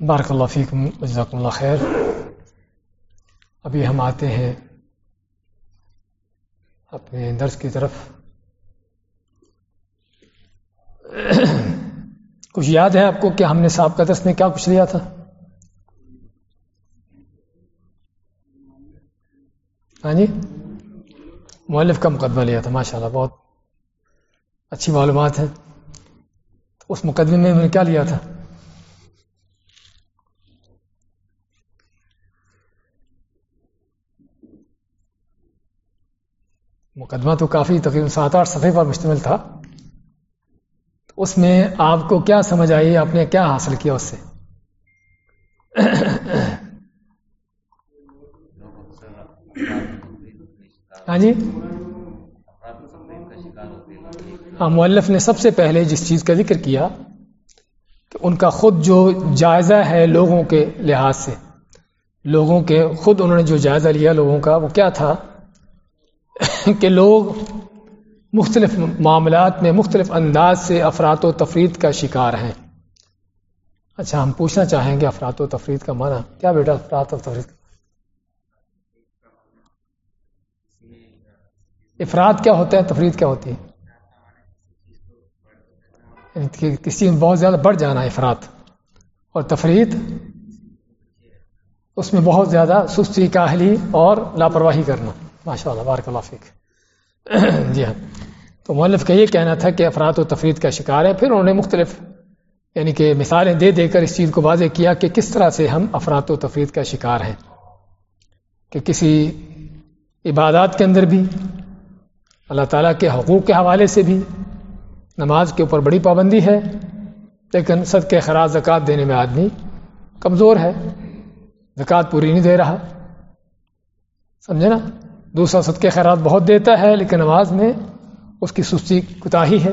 بارک اللہ فیکم جزاک اللہ خیر ابھی ہم آتے ہیں اپنے درس کی طرف۔ کچھ یاد ہے آپ کو کہ ہم نے صاحب کا درس میں کیا کچھ لیا تھا؟ ہاں جی؟ مؤلف کا مقدمہ لیا تھا ماشاء اللہ بہت اچھی معلومات ہیں۔ تو اس مقدمے میں میں نے کیا لیا تھا؟ مقدمہ تو کافی تقریباً سات آٹھ صفحے پر مشتمل تھا۔ اس میں آپ کو کیا سمجھ آئی؟ آپ نے کیا حاصل کیا اس سے؟ ہاں جی۔ ہاں مولف نے سب سے پہلے جس چیز کا ذکر کیا، کہ ان کا خود جو جائزہ ہے لوگوں کے لحاظ سے، لوگوں کے، خود انہوں نے جو جائزہ لیا لوگوں کا، وہ کیا تھا؟ کہ لوگ مختلف معاملات میں مختلف انداز سے افراد و تفرید کا شکار ہیں۔ اچھا ہم پوچھنا چاہیں گے افراد و تفرید کا معنی؟ کیا بیٹا افراد و تفرید؟ افراد کیا ہوتا ہے تفرید کیا ہوتی ہے؟ یعنی کسی میں بہت زیادہ بڑھ جانا افراد، اور تفرید اس میں بہت زیادہ سستی، کاہلی اور لاپرواہی کرنا۔ ماشاء اللہ بارک اللہ فیق جی ہاں۔ تو مولف کا یہ کہنا تھا کہ افراد و تفرید کا شکار ہے پھر انہوں نے مختلف یعنی کہ مثالیں دے دے کر اس چیز کو واضح کیا کہ کس طرح سے ہم افراد و تفرید کا شکار ہیں۔ کہ کسی عبادات کے اندر بھی، اللہ تعالیٰ کے حقوق کے حوالے سے بھی نماز کے اوپر بڑی پابندی ہے، لیکن صد کے خراج زکوٰۃ دینے میں آدمی کمزور ہے، زکوٰۃ پوری نہیں دے رہا۔ سمجھے نا؟ دوسرا صد کے خیرات بہت دیتا ہے، لیکن نماز میں اس کی سستی کوتاہی ہے۔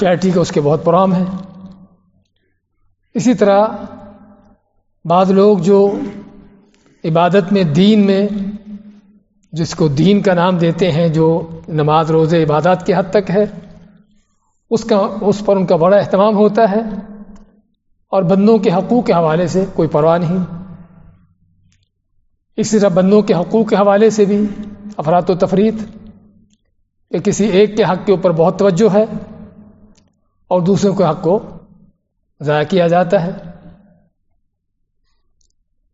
چیٹی کا اس کے بہت پرام ہے اسی طرح بعض لوگ جو عبادت میں، دین میں جس کو دین کا نام دیتے ہیں، جو نماز روز عبادات کی حد تک ہے، اس کا، اس پر ان کا بڑا اہتمام ہوتا ہے اور بندوں کے حقوق کے حوالے سے کوئی پرواہ نہیں۔ اسی طرح بندوں کے حقوق کے حوالے سے بھی افراد و تفریح کہ کسی ایک کے حق کے اوپر بہت توجہ ہے اور دوسروں کے حق کو ضائع کیا جاتا ہے۔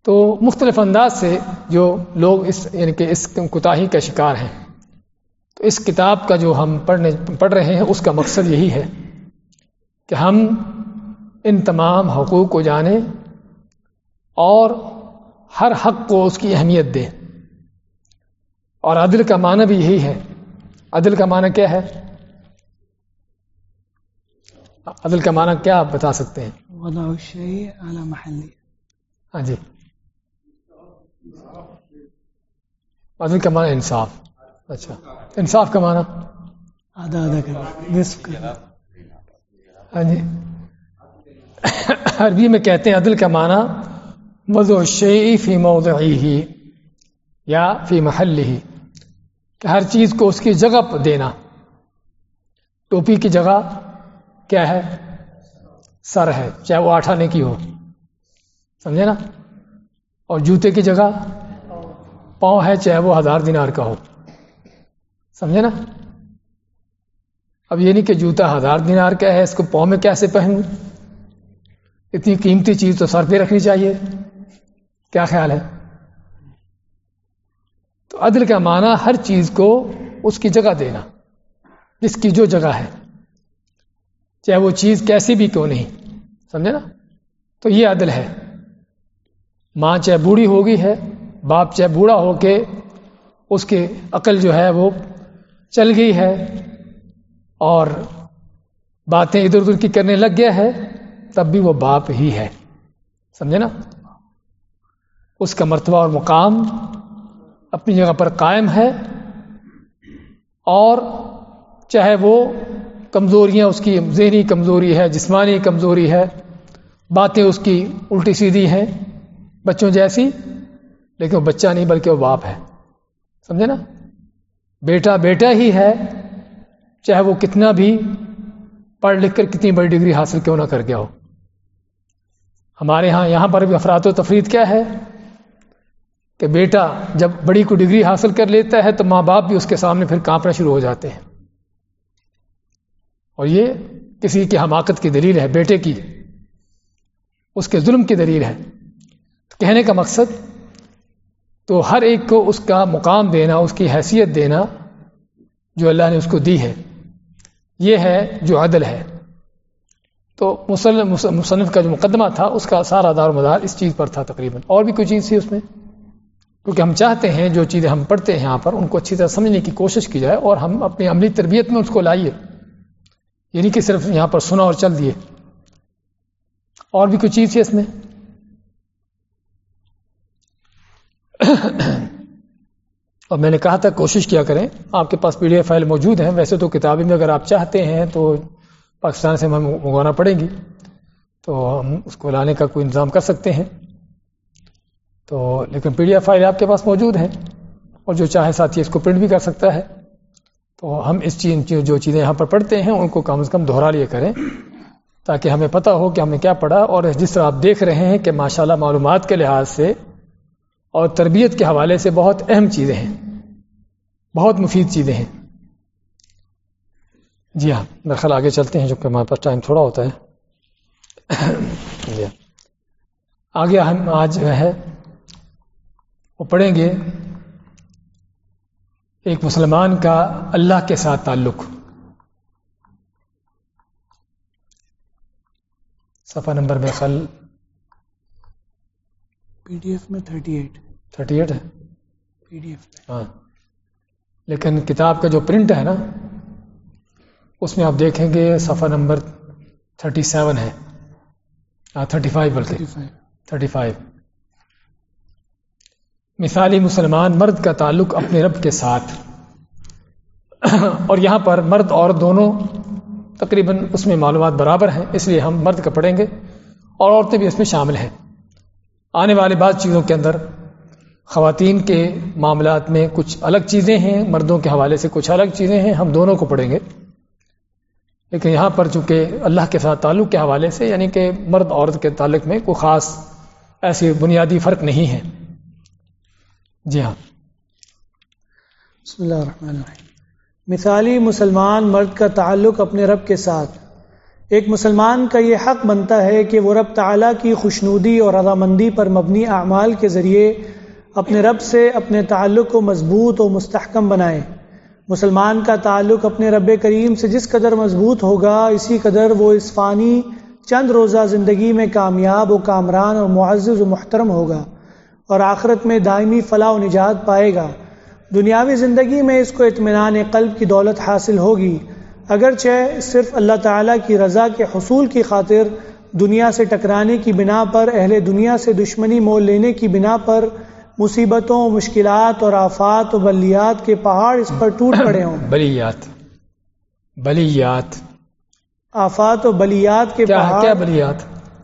تو مختلف انداز سے جو لوگ اس یعنی کہ اس کوتاہی کا شکار ہیں، تو اس کتاب کا جو ہم پڑھنے، پڑھ رہے ہیں، اس کا مقصد یہی ہے کہ ہم ان تمام حقوق کو جانیں اور ہر حق کو اس کی اہمیت دیں اور عدل کا معنی بھی یہی ہے۔ عدل کا معنی کیا ہے؟ عدل کا معنی کیا آپ بتا سکتے ہیں؟ ہاں جی۔ عدل کا معنی انصاف۔ اچھا۔ انصاف کا معنی؟ آدھا آدھا ہاں جی۔ عربی میں کہتے ہیں عدل کا معنی وضع الشیء فی موضعی ہی یا فی محل ہی کہ ہر چیز کو اس کی جگہ پر دینا۔ ٹوپی کی جگہ کیا ہے؟ سر ہے، چاہے وہ آٹھ آنے کی ہو۔ سمجھے نا؟ اور جوتے کی جگہ پاؤں ہے، چاہے وہ ہزار دینار کا ہو۔ سمجھے نا؟ اب یہ نہیں کہ جوتا ہزار دینار کا ہے، اس کو پاؤں میں کیسے پہنوں؟ اتنی قیمتی چیز تو سر پہ رکھنی چاہیے۔ کیا خیال ہے؟ تو عدل کا معنی ہر چیز کو اس کی جگہ دینا، جس کی جو جگہ ہے۔ چاہے وہ چیز کیسی بھی کیوں نہیں، سمجھے نا؟ تو یہ عدل ہے۔ ماں چاہے بوڑھی ہوگی ہے، باپ چاہے بوڑھا ہو کے اس کی عقل جو ہے وہ چل گئی ہے۔ اور باتیں ادھر ادھر کی کرنے لگ گیا ہے، تب بھی وہ باپ ہی ہے۔ سمجھے نا؟ اس کا مرتبہ اور مقام اپنی جگہ پر قائم ہے اور چاہے وہ کمزوریاں اس کی ذہنی کمزوری ہے، جسمانی کمزوری ہے، باتیں اس کی الٹی سیدھی ہیں، بچوں جیسی، لیکن وہ بچہ نہیں بلکہ وہ باپ ہے۔ سمجھے نا؟ بیٹا بیٹا ہی ہے، چاہے وہ کتنا بھی پڑھ لکھ کر کتنی بڑی ڈگری حاصل کیوں نہ کر گیا ہو۔ ہمارے ہاں یہاں پر بھی افراد و تفرید کیا ہے؟ کہ بیٹا جب بڑی کو ڈگری حاصل کر لیتا ہے تو ماں باپ بھی اس کے سامنے پھر کانپنا شروع ہو جاتے ہیں۔ اور یہ کسی کی حماقت کی دلیل ہے، بیٹے کی۔ اس کے ظلم کی دلیل ہے۔ کہنے کا مقصد، تو ہر ایک کو اس کا مقام دینا، اس کی حیثیت دینا جو اللہ نے اس کو دی ہے۔ یہ ہے جو عدل ہے۔ تو مصنف کا جو مقدمہ تھا، اس کا سارا دار و مدار اس چیز پر تھا تقریباً۔ اور بھی کوئی چیز تھی اس میں؟ کیونکہ ہم چاہتے ہیں جو چیزیں ہم پڑھتے ہیں یہاں پر ان کو اچھی طرح سمجھنے کی کوشش کی جائے اور ہم اپنی عملی تربیت میں اس کو لائیے۔ یعنی کہ صرف یہاں پر سنا اور چل دیے۔ اور بھی کوئی چیز تھی اس میں؟ اور میں نے کہا تھا کوشش کیا کریں۔ آپ کے پاس پی ڈی ایف فائل موجود ہیں۔ ویسے تو کتابیں میں اگر آپ چاہتے ہیں تو پاکستان سے ہمیں منگوانا پڑیں گی۔ تو ہم اس کو لانے کا کوئی انتظام کر سکتے ہیں۔ تو لیکن پی ڈی ایف فائل آپ کے پاس موجود ہیں اور جو چاہے ساتھی اس کو پرنٹ بھی کر سکتا ہے۔ تو ہم اس چیز جو چیزیں یہاں پر پڑھتے ہیں، ان کو کم از کم دہرا لیا کریں تاکہ ہمیں پتہ ہو کہ ہم نے کیا پڑھا اور جس طرح آپ دیکھ رہے ہیں کہ ماشاءاللہ معلومات کے لحاظ سے اور تربیت کے حوالے سے بہت اہم چیزیں ہیں۔ بہت مفید چیزیں ہیں۔ جی ہاں میرے خیال آگے چلتے ہیں جو کہ ہمارے پاس ٹائم تھوڑا ہوتا ہے۔ جی ہاں۔ آگے ہم آج جو ہے وہ پڑھیں گے ایک مسلمان کا اللہ کے ساتھ تعلق۔ صفحہ نمبر میں خل۔ پی ڈی ایف میں تھرٹی ایٹ۔ تھرٹی ایٹ ہے؟ پی ڈی ایف ہاں۔ لیکن کتاب کا جو پرنٹ ہے نا اس میں آپ دیکھیں گے صفحہ نمبر تھرٹی سیون ہے۔ ہاں تھرٹی فائیو بلکہ۔ Thirty five. مثالی مسلمان مرد کا تعلق اپنے رب کے ساتھ۔ اور یہاں پر مرد اور دونوں تقریباً اس میں معلومات برابر ہیں، اس لیے ہم مرد کا پڑھیں گے۔ اور عورتیں بھی اس میں شامل ہیں۔ آنے والے بعض چیزوں کے اندر خواتین کے معاملات میں کچھ الگ چیزیں ہیں، مردوں کے حوالے سے کچھ الگ چیزیں ہیں، ہم دونوں کو پڑھیں گے۔ لیکن یہاں پر چونکہ اللہ کے ساتھ تعلق کے حوالے سے یعنی کہ مرد عورت کے تعلق میں کوئی خاص ایسی بنیادی فرق نہیں ہے۔ جی ہاں۔ بسم اللہ الرحمن الرحیم۔ مثالی مسلمان مرد کا تعلق اپنے رب کے ساتھ۔ ایک مسلمان کا یہ حق بنتا ہے کہ وہ رب تعالیٰ کی خوشنودی اور رضامندی پر مبنی اعمال کے ذریعے اپنے رب سے اپنے تعلق کو مضبوط و مستحکم بنائے۔ مسلمان کا تعلق اپنے رب کریم سے جس قدر مضبوط ہوگا، اسی قدر وہ اس فانی چند روزہ زندگی میں کامیاب و کامران اور معزز و محترم ہوگا۔ اور آخرت میں دائمی فلاح و نجات پائے گا۔ دنیاوی زندگی میں اس کو اطمینان قلب کی دولت حاصل ہوگی۔ اگرچہ صرف اللہ تعالیٰ کی رضا کے حصول کی خاطر دنیا سے ٹکرانے کی بنا پر اہل دنیا سے دشمنی مول لینے کی بنا پر مصیبتوں مشکلات اور آفات و بلیات کے پہاڑ اس پر ٹوٹ پڑے ہوں۔ بلیات بلیات۔ آفات و بلیات کے پہاڑ کیا بلیات؟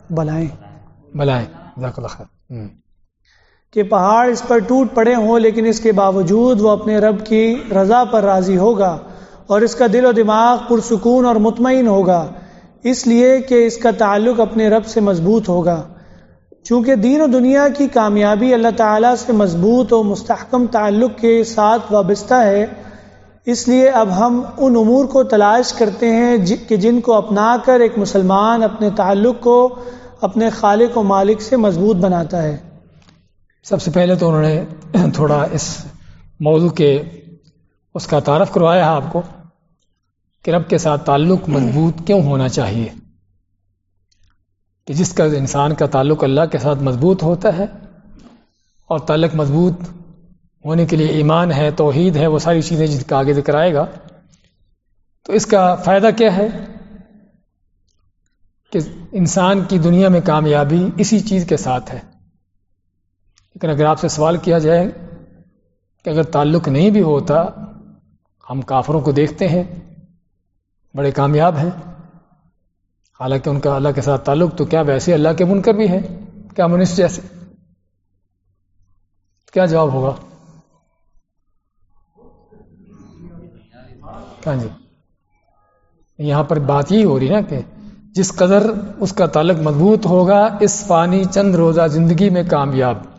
بلائیں۔ بلائیں۔ کہ پہاڑ اس پر ٹوٹ پڑے ہوں، لیکن اس کے باوجود وہ اپنے رب کی رضا پر راضی ہوگا اور اس کا دل و دماغ پرسکون اور مطمئن ہوگا، اس لیے کہ اس کا تعلق اپنے رب سے مضبوط ہوگا۔ چونکہ دین و دنیا کی کامیابی اللہ تعالیٰ سے مضبوط و مستحکم تعلق کے ساتھ وابستہ ہے، اس لیے اب ہم ان امور کو تلاش کرتے ہیں کہ جن کو اپنا کر ایک مسلمان اپنے تعلق کو اپنے خالق و مالک سے مضبوط بناتا ہے۔ سب سے پہلے تو انہوں نے تھوڑا اس موضوع کے، اس کا تعارف کروایا ہے آپ کو کہ رب کے ساتھ تعلق مضبوط کیوں ہونا چاہیے؟ کہ جس کا انسان کا تعلق اللہ کے ساتھ مضبوط ہوتا ہے اور تعلق مضبوط ہونے کے لیے ایمان ہے، توحید ہے، وہ ساری چیزیں جن کا آگے ذکر آئے گا۔ تو اس کا فائدہ کیا ہے؟ کہ انسان کی دنیا میں کامیابی اسی چیز کے ساتھ ہے۔ لیکن اگر آپ سے سوال کیا جائے کہ اگر تعلق نہیں بھی ہوتا، ہم کافروں کو دیکھتے ہیں، بڑے کامیاب ہیں، حالانکہ ان کا اللہ کے ساتھ تعلق تو کیا ویسے اللہ کے منکر بھی ہیں؟ کیا منسٹ جیسے؟ کیا جواب ہوگا؟ ہاں جی۔ یہاں پر بات یہی ہو رہی نا کہ جس قدر اس کا تعلق مضبوط ہوگا، اس فانی چند روزہ زندگی میں کامیاب۔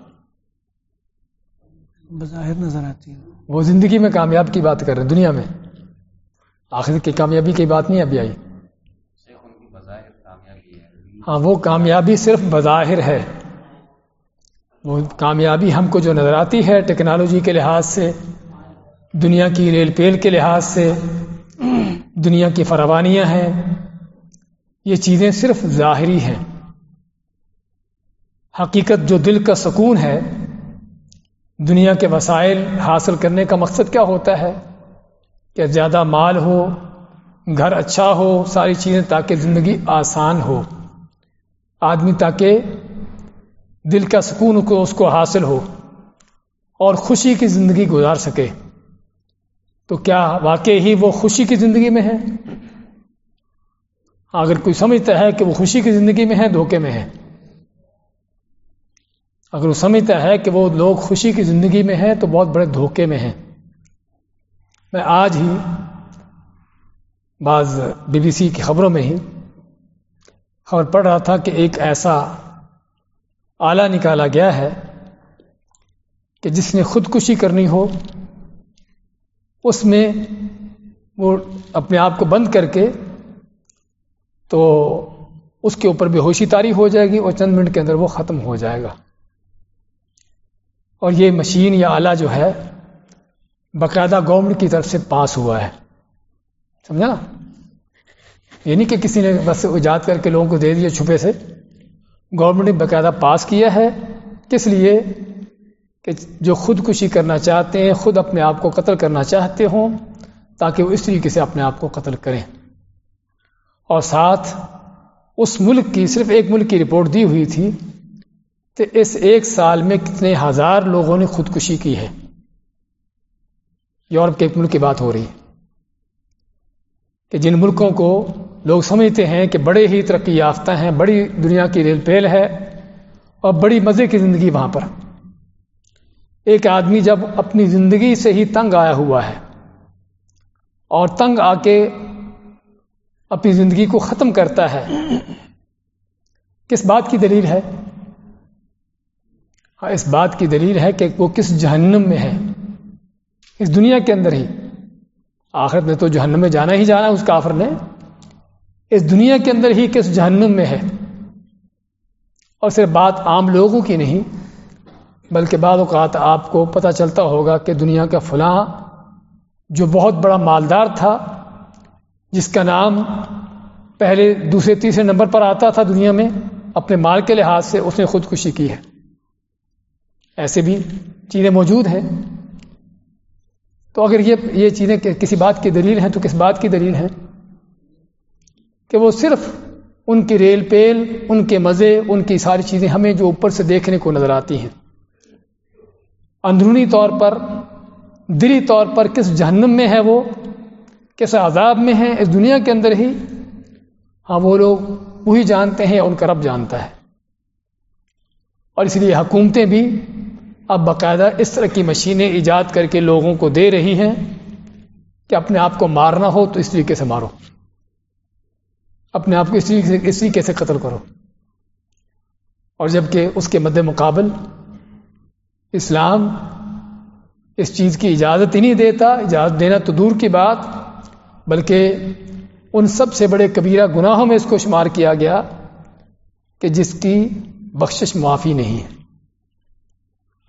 بظاہر نظر آتی ہے۔ وہ زندگی میں کامیاب کی بات کر رہے ہیں دنیا میں۔ آخر کی کامیابی کی بات نہیں ابھی آئی۔ ہاں وہ کامیابی صرف بظاہر ہے۔ وہ کامیابی ہم کو جو نظر آتی ہے ٹیکنالوجی کے لحاظ سے دنیا کی ریل پیل کے لحاظ سے دنیا کی فراوانیاں ہیں یہ چیزیں صرف ظاہری ہیں۔ حقیقت جو دل کا سکون ہے دنیا کے وسائل حاصل کرنے کا مقصد کیا ہوتا ہے؟ کہ زیادہ مال ہو، گھر اچھا ہو، ساری چیزیں تاکہ زندگی آسان ہو۔ آدمی تاکہ دل کا سکون کو، اس کو حاصل ہو اور خوشی کی زندگی گزار سکے۔ تو کیا واقع ہی وہ خوشی کی زندگی میں ہے؟ اگر کوئی سمجھتا ہے کہ وہ خوشی کی زندگی میں ہے، دھوکے میں ہے۔ اگر وہ سمجھتا ہے کہ وہ لوگ خوشی کی زندگی میں ہیں تو بہت بڑے دھوکے میں ہیں۔ میں آج ہی بعض بی بی سی کی خبروں میں ہی خبر پڑھ رہا تھا کہ ایک ایسا آلہ نکالا گیا ہے کہ جس نے خودکشی کرنی ہو، اس میں وہ اپنے آپ کو بند کر کے تو اس کے اوپر بے ہوشی تاری ہو جائے گی اور چند منٹ کے اندر وہ ختم ہو جائے گا۔ اور یہ مشین یا آلہ جو ہے، باقاعدہ گورنمنٹ کی طرف سے پاس ہوا ہے۔ سمجھا؟ نا یہ نہیں کہ کسی نے بس ایجاد کر کے لوگوں کو دے دیا چھپے سے۔ گورنمنٹ نے باقاعدہ پاس کیا ہے۔ کس لیے؟ کہ جو خودکشی کرنا چاہتے ہیں، خود اپنے آپ کو قتل کرنا چاہتے ہوں، تاکہ وہ اس طریقے سے اپنے آپ کو قتل کریں۔ اور ساتھ، اس ملک کی، صرف ایک ملک کی رپورٹ دی ہوئی تھی کہ اس ایک سال میں کتنے ہزار لوگوں نے خودکشی کی ہے۔ یورپ کے ایک ملک کی بات ہو رہی ہے۔ کہ جن ملکوں کو لوگ سمجھتے ہیں کہ بڑے ہی ترقی یافتہ ہیں، بڑی دنیا کی ریل پیل ہے اور بڑی مزے کی زندگی وہاں پر۔ ایک آدمی جب اپنی زندگی سے ہی تنگ آیا ہوا ہے اور تنگ آ کے اپنی زندگی کو ختم کرتا ہے، کس بات کی دلیل ہے؟ ہاں، اس بات کی دلیل ہے کہ وہ کس جہنم میں ہے؟ اس دنیا کے اندر ہی۔ آخرت میں تو جہنم میں جانا ہی جانا اس کافر نے۔ اس دنیا کے اندر ہی کس جہنم میں ہے؟ اور صرف بات عام لوگوں کی نہیں، بلکہ بعض اوقات آپ کو پتہ چلتا ہوگا کہ دنیا کا فلاں جو بہت بڑا مالدار تھا، جس کا نام پہلے دوسرے تیسرے نمبر پر آتا تھا دنیا میں، اپنے مال کے لحاظ سے اس نے خودکشی کی ہے۔ ایسے بھی چیزیں موجود ہیں۔ تو اگر یہ یہ چیزیں کسی بات کی دلیل ہیں تو کس بات کی دلیل ہے کہ وہ صرف ان کی ریل پیل، ان کے مزے، ان کی ساری چیزیں ہمیں جو اوپر سے دیکھنے کو نظر آتی ہیں۔ اندرونی طور پر، دلی طور پر کس جہنم میں ہے وہ؟ کس عذاب میں ہے؟ اس دنیا کے اندر ہی۔ ہاں وہ لوگ وہی جانتے ہیں، ان کا رب جانتا ہے۔ اور اس لیے حکومتیں بھی اب باقاعدہ اس طرح کی مشینیں ایجاد کر کے لوگوں کو دے رہی ہیں کہ اپنے آپ کو مارنا ہو تو اس طریقے سے مارو۔ اپنے آپ کو اس طریقے سے اس طریقے سے قتل کرو۔ اور جبکہ اس کے مد مقابل اسلام اس چیز کی اجازت ہی نہیں دیتا، اجازت دینا تو دور کی بات، بلکہ ان سب سے بڑے کبیرہ گناہوں میں اس کو شمار کیا گیا کہ جس کی بخشش معافی نہیں ہے۔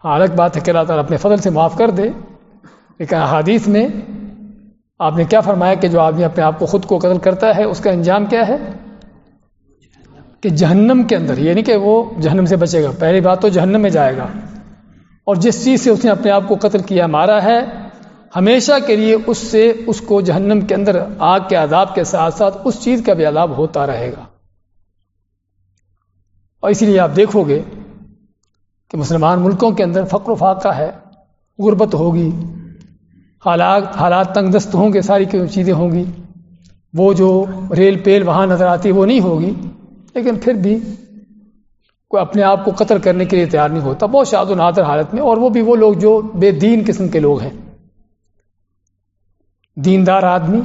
ہاں الگ بات ہے کہ اللہ تعالیٰ اپنے فضل سے معاف کر دے۔ لیکن حادیث میں آپ نے کیا فرمایا کہ جو آدمی اپنے آپ کو خود کو قتل کرتا ہے، اس کا انجام کیا ہے؟ کہ جہنم کے اندر یعنی کہ وہ جہنم سے بچے گا۔ پہلی بات تو جہنم میں جائے گا۔ اور جس چیز سے اس نے اپنے آپ کو قتل کیا، مارا ہے، ہمیشہ کے لیے اس سے اس کو جہنم کے اندر، آگ کے عذاب کے ساتھ ساتھ اس چیز کا بھی عذاب ہوتا رہے گا۔ اور اسی لیے آپ دیکھو گے کہ مسلمان ملکوں کے اندر فقر و فاقہ ہے، غربت ہوگی، حالات حالات تنگ دست ہوں گے، ساری چیزیں ہوں گی۔ وہ جو ریل پیل وہاں نظر آتی وہ نہیں ہوگی۔ لیکن پھر بھی کوئی اپنے آپ کو قتل کرنے کے لیے تیار نہیں ہوتا۔ بہت شاد و نادر حالت میں، اور وہ بھی وہ لوگ جو بے دین قسم کے لوگ ہیں۔ دیندار آدمی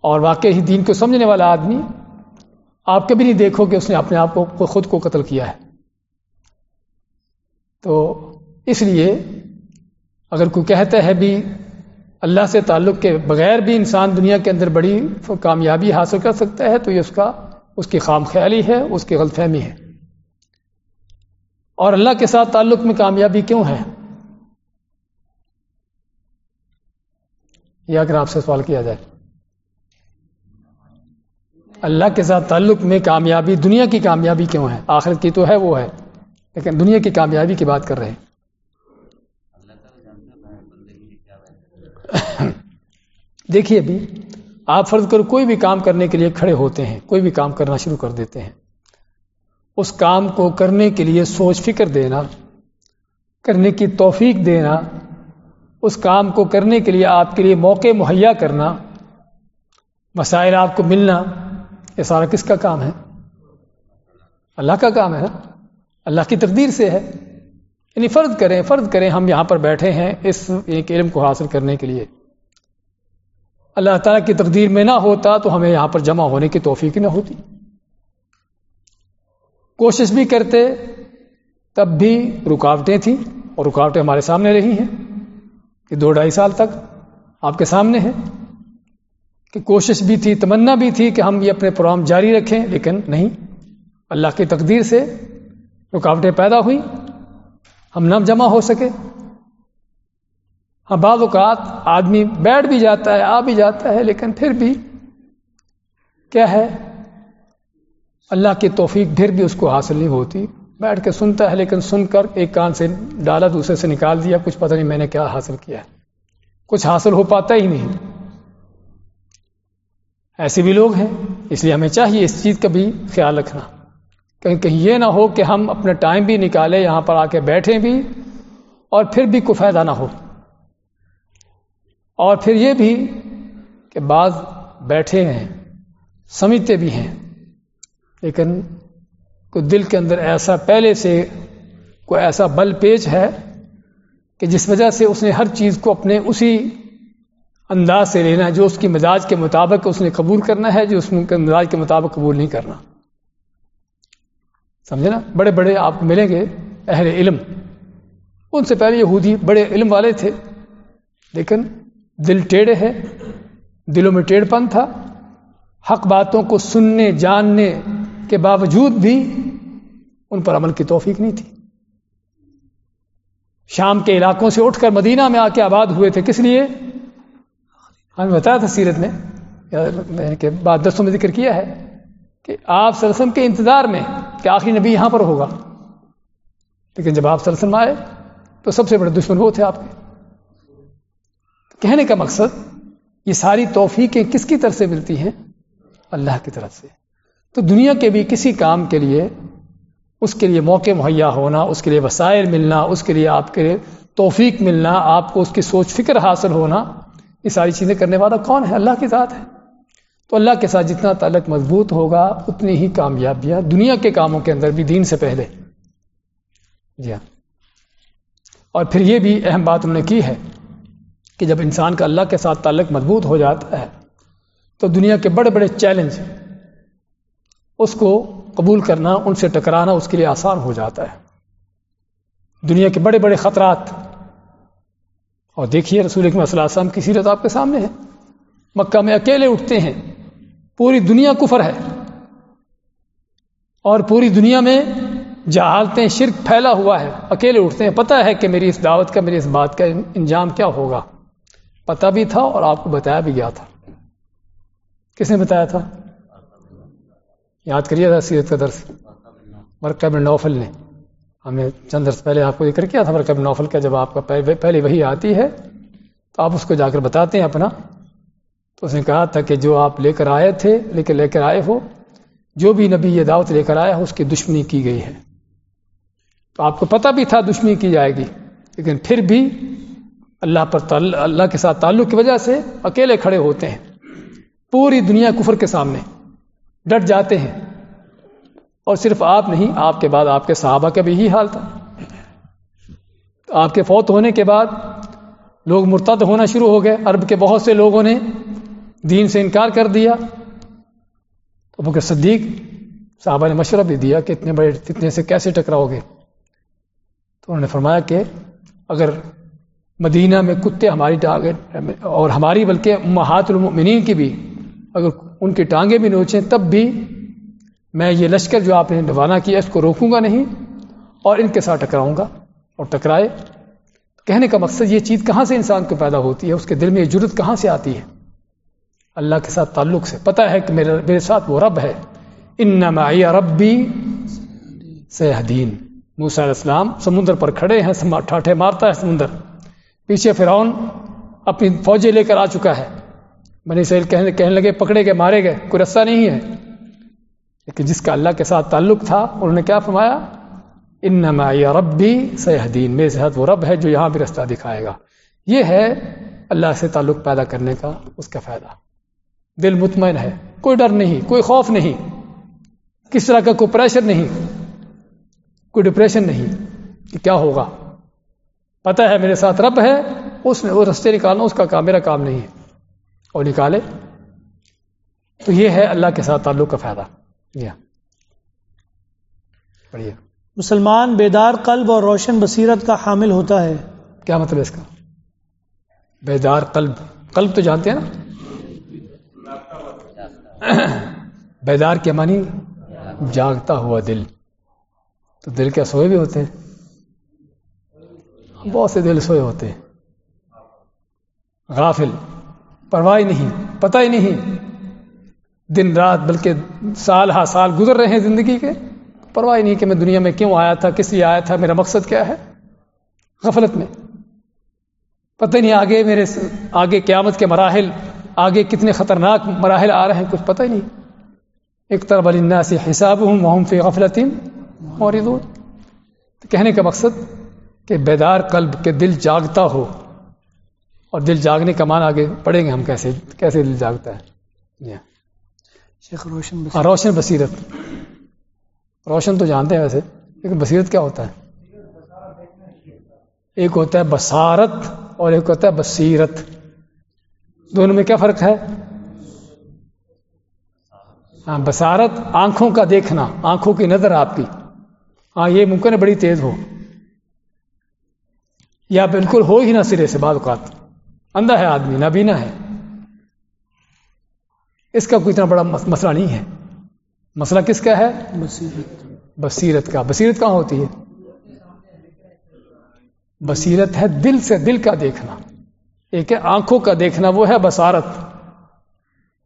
اور واقعی دین کو سمجھنے والا آدمی، آپ کبھی نہیں دیکھو کہ اس نے اپنے آپ کو، خود کو قتل کیا ہے۔ تو اس لیے اگر کوئی کہتا ہے بھی اللہ سے تعلق کے بغیر بھی انسان دنیا کے اندر بڑی کامیابی حاصل کر سکتا ہے، تو یہ اس کا، اس کی خام خیالی ہے، اس کی غلط فہمی ہے۔ اور اللہ کے ساتھ تعلق میں کامیابی کیوں ہے؟ یا اگر آپ سے سوال کیا جائے۔ اللہ کے ساتھ تعلق میں کامیابی، دنیا کی کامیابی کیوں ہے؟ آخر کی تو ہے، وہ ہے۔ لیکن دنیا کی کامیابی کی بات کر رہے ہیں۔ دیکھیے ابھی، آپ فرض کر کوئی بھی کام کرنے کے لیے کھڑے ہوتے ہیں، کوئی بھی کام کرنا شروع کر دیتے ہیں۔ اس کام کو کرنے کے لیے سوچ فکر دینا، کرنے کی توفیق دینا، اس کام کو کرنے کے لیے آپ کے لیے موقع مہیا کرنا، مسائل آپ کو ملنا، یہ سارا کس کا کام ہے؟ اللہ کا کام ہے نا؟ اللہ کی تقدیر سے ہے۔ یعنی فرض کریں فرض کریں ہم یہاں پر بیٹھے ہیں اس ایک علم کو حاصل کرنے کے لیے۔ اللہ تعالیٰ کی تقدیر میں نہ ہوتا تو ہمیں یہاں پر جمع ہونے کی توفیق نہ ہوتی۔ کوشش بھی کرتے، تب بھی رکاوٹیں تھیں اور رکاوٹیں ہمارے سامنے رہی ہیں۔ کہ دو ڈھائی سال تک آپ کے سامنے ہیں۔ کہ کوشش بھی تھی، تمنا بھی تھی کہ ہم یہ اپنے پروگرام جاری رکھیں، لیکن نہیں۔ اللہ کی تقدیر سے رکاوٹیں پیدا ہوئی ہم نہ جمع ہو سکے۔ ہاں بعض اوقات آدمی بیٹھ بھی جاتا ہے، آ بھی جاتا ہے، لیکن پھر بھی کیا ہے؟ اللہ کی توفیق پھر بھی اس کو حاصل نہیں ہوتی۔ بیٹھ کے سنتا ہے، لیکن سن کر ایک کان سے ڈالا، دوسرے سے نکال دیا، کچھ پتہ نہیں میں نے کیا حاصل کیا ہے۔ کچھ حاصل ہو پاتا ہی نہیں۔ ایسے بھی لوگ ہیں، اس لیے ہمیں چاہیے اس چیز کا بھی خیال رکھنا۔ کہیں کہیں یہ نہ ہو کہ ہم اپنا ٹائم بھی نکالے یہاں پر آ کے بیٹھیں بھی، اور پھر بھی کوئی فائدہ نہ ہو۔ اور پھر یہ بھی کہ بعض بیٹھے ہیں سمجھتے بھی ہیں، لیکن کوئی دل کے اندر ایسا پہلے سے کوئی ایسا بل پیچ ہے کہ جس وجہ سے اس نے ہر چیز کو اپنے اسی انداز سے لینا ہے، جو اس کی مزاج کے مطابق اس نے قبول کرنا ہے، جو اس کے مزاج کے مطابق قبول نہیں کرنا۔ سمجھے نا؟ بڑے بڑے آپ ملیں گے اہل علم۔ ان سے پہلے یہودی بڑے علم والے تھے، لیکن دل ٹیڑھے ہے دلوں میں ٹیڑھ پن تھا۔ حق باتوں کو سننے، جاننے کے باوجود بھی ان پر عمل کی توفیق نہیں تھی۔ شام کے علاقوں سے اٹھ کر مدینہ میں آ کے آباد ہوئے تھے۔ کس لیے؟ ہمیں بتایا تھا سیرت میں کہ بعد دستوں میں ذکر کیا ہے۔ کہ آپ سرسم کے انتظار میں کہ آخری نبی یہاں پر ہوگا۔ لیکن جب آپ سرسم آئے تو سب سے بڑے دشمن وہ تھے آپ کے۔ کہنے کا مقصد یہ ساری توفیقیں کس کی طرف سے ملتی ہیں؟ اللہ کی طرف سے۔ تو دنیا کے بھی کسی کام کے لیے، اس کے لیے موقع مہیا ہونا، اس کے لیے وسائل ملنا، اس کے لیے آپ کے توفیق ملنا، آپ کو اس کی سوچ فکر حاصل ہونا، یہ ساری چیزیں کرنے والا کون ہے؟ اللہ کی ذات ہے۔ تو اللہ کے ساتھ جتنا تعلق مضبوط ہوگا، اتنی ہی کامیابیاں دنیا کے کاموں کے اندر بھی، دین سے پہلے۔ جی ہاں۔ اور پھر یہ بھی اہم بات انہوں نے کی ہے کہ جب انسان کا اللہ کے ساتھ تعلق مضبوط ہو جاتا ہے، تو دنیا کے بڑے بڑے چیلنج، اس کو قبول کرنا، ان سے ٹکرانا اس کے لیے آسان ہو جاتا ہے۔ دنیا کے بڑے بڑے خطرات۔ اور دیکھیے رسول صلی اللہ علیہ وسلم کی سیرت آپ کے سامنے ہے۔ مکہ میں اکیلے اٹھتے ہیں۔ پوری دنیا کفر ہے۔ اور پوری دنیا میں جہالتیں شرک پھیلا ہوا ہے، اکیلے اٹھتے ہیں، پتہ ہے کہ میری اس دعوت کا، میری اس بات کا انجام کیا ہوگا۔ پتا بھی تھا اور آپ کو بتایا بھی گیا تھا۔ کس نے بتایا تھا؟ یاد کریے تھا سیرت کا درس۔ مرکب نوفل نے۔ ہمیں چند درس پہلے آپ کو ذکر کیا تھا مرکب نوفل کا، جب آپ کا پہلے وہی آتی ہے، تو آپ اس کو جا کر بتاتے ہیں اپنا۔ تو اس نے کہا تھا کہ جو آپ لے کر آئے تھے لے کر لے کر آئے ہو، جو بھی نبی یہ دعوت لے کر آیا ہو، اس کی دشمنی کی گئی ہے۔ تو آپ کو پتہ بھی تھا دشمنی کی جائے گی، لیکن پھر بھی اللہ پر اللہ کے ساتھ تعلق کی وجہ سے اکیلے کھڑے ہوتے ہیں۔ پوری دنیا کفر کے سامنے ڈٹ جاتے ہیں۔ اور صرف آپ نہیں، آپ کے بعد آپ کے صحابہ کا بھی یہی حال تھا۔ آپ کے فوت ہونے کے بعد لوگ مرتد ہونا شروع ہو گئے۔ عرب کے بہت سے لوگوں نے دین سے انکار کر دیا۔ تو بکر صدیق صحابہ نے مشورہ بھی دیا کہ اتنے بڑے فتنے سے کیسے ٹکراؤ گے؟ تو انہوں نے فرمایا کہ اگر مدینہ میں کتے ہماری ٹانگیں اور ہماری بلکہ محات المؤمنین کی بھی اگر ان کی ٹانگیں بھی نوچیں، تب بھی میں یہ لشکر جو آپ نے روانہ کیا، اس کو روکوں گا نہیں اور ان کے ساتھ ٹکراؤں گا اور ٹکرائے۔ کہنے کا مقصد یہ چیز کہاں سے انسان کو پیدا ہوتی ہے؟ اس کے دل میں یہ جرت کہاں سے آتی ہے؟ اللہ کے ساتھ تعلق سے۔ پتہ ہے کہ میرے میرے ساتھ وہ رب ہے۔ ان ربی سیاحدین موسیٰ علیہ السلام سمندر پر کھڑے ہیں ٹھاٹھے مارتا ہے سمندر۔ پیچھے فرعون اپنی فوجیں لے کر آ چکا ہے۔ بنی سیل کہنے کہنے لگے، پکڑے گئے، مارے گئے، کوئی رستہ نہیں ہے۔ لیکن جس کا اللہ کے ساتھ تعلق تھا، انہوں نے کیا فرمایا؟ ان ربی سیاحدین میرے ساتھ وہ رب ہے جو یہاں بھی رستہ دکھائے گا۔ یہ ہے اللہ سے تعلق پیدا کرنے کا، اس کا فائدہ۔ دل مطمئن ہے کوئی ڈر نہیں کوئی خوف نہیں کس طرح کا کوئی پریشر نہیں کوئی ڈپریشن نہیں کہ کیا ہوگا؟ پتہ ہے میرے ساتھ رب ہے اس نے وہ رستے نکالنا اس کا کام میرا کام نہیں ہے۔ اور نکالے۔ تو یہ ہے اللہ کے ساتھ تعلق کا فائدہ۔ بڑھیا مسلمان بیدار قلب اور روشن بصیرت کا حامل ہوتا ہے۔ کیا مطلب اس کا؟ بیدار قلب۔ قلب تو جانتے ہیں نا؟ بیدار کے معنی جاگتا ہوا دل۔ تو دل کیا سوئے بھی ہوتے ہیں؟ بہت سے دل سوئے ہوتے ہیں۔ غافل، پرواہ نہیں، پتہ ہی نہیں۔ دن، رات، بلکہ سال ہا سال گزر رہے ہیں زندگی کے۔ پرواہ نہیں کہ میں دنیا میں کیوں آیا تھا، کس لیے آیا تھا، میرا مقصد کیا ہے؟ غفلت میں۔ پتہ نہیں آگے میرے آگے قیامت کے مراحل آگے کتنے خطرناک مراحل آ رہے ہیں کچھ پتہ ہی نہیں۔ ایک طرف الناس حساب ہوں فی غفلت اور کہنے کا مقصد کہ بیدار قلب کے دل جاگتا ہو اور دل جاگنے کا مان آگے پڑھیں گے ہم کیسے کیسے دل جاگتا ہے۔ ہاں۔ شیخ روشن بصیرت روشن بصیرت۔ روشن تو جانتے ہیں ویسے لیکن بصیرت کیا ہوتا ہے؟ ایک ہوتا ہے بصارت اور ایک ہوتا ہے بصیرت۔ دونوں میں کیا فرق ہے؟ ہاں بصارت آنکھوں کا دیکھنا، آنکھوں کی نظر آپ کی۔ ہاں یہ ممکن ہے بڑی تیز ہو۔ یا بالکل ہو ہی نہ سرے سے بعض اوقات۔ اندھا ہے آدمی، نابینا ہے۔ اس کا کوئی اتنا بڑا مسئلہ نہیں ہے۔ مسئلہ کس کا ہے؟ بصیرت بصیرت کا۔ بصیرت کہاں ہوتی ہے؟ بصیرت ہے دل سے، دل کا دیکھنا۔ ایک ہے آنکھوں کا دیکھنا، وہ ہے بصارت۔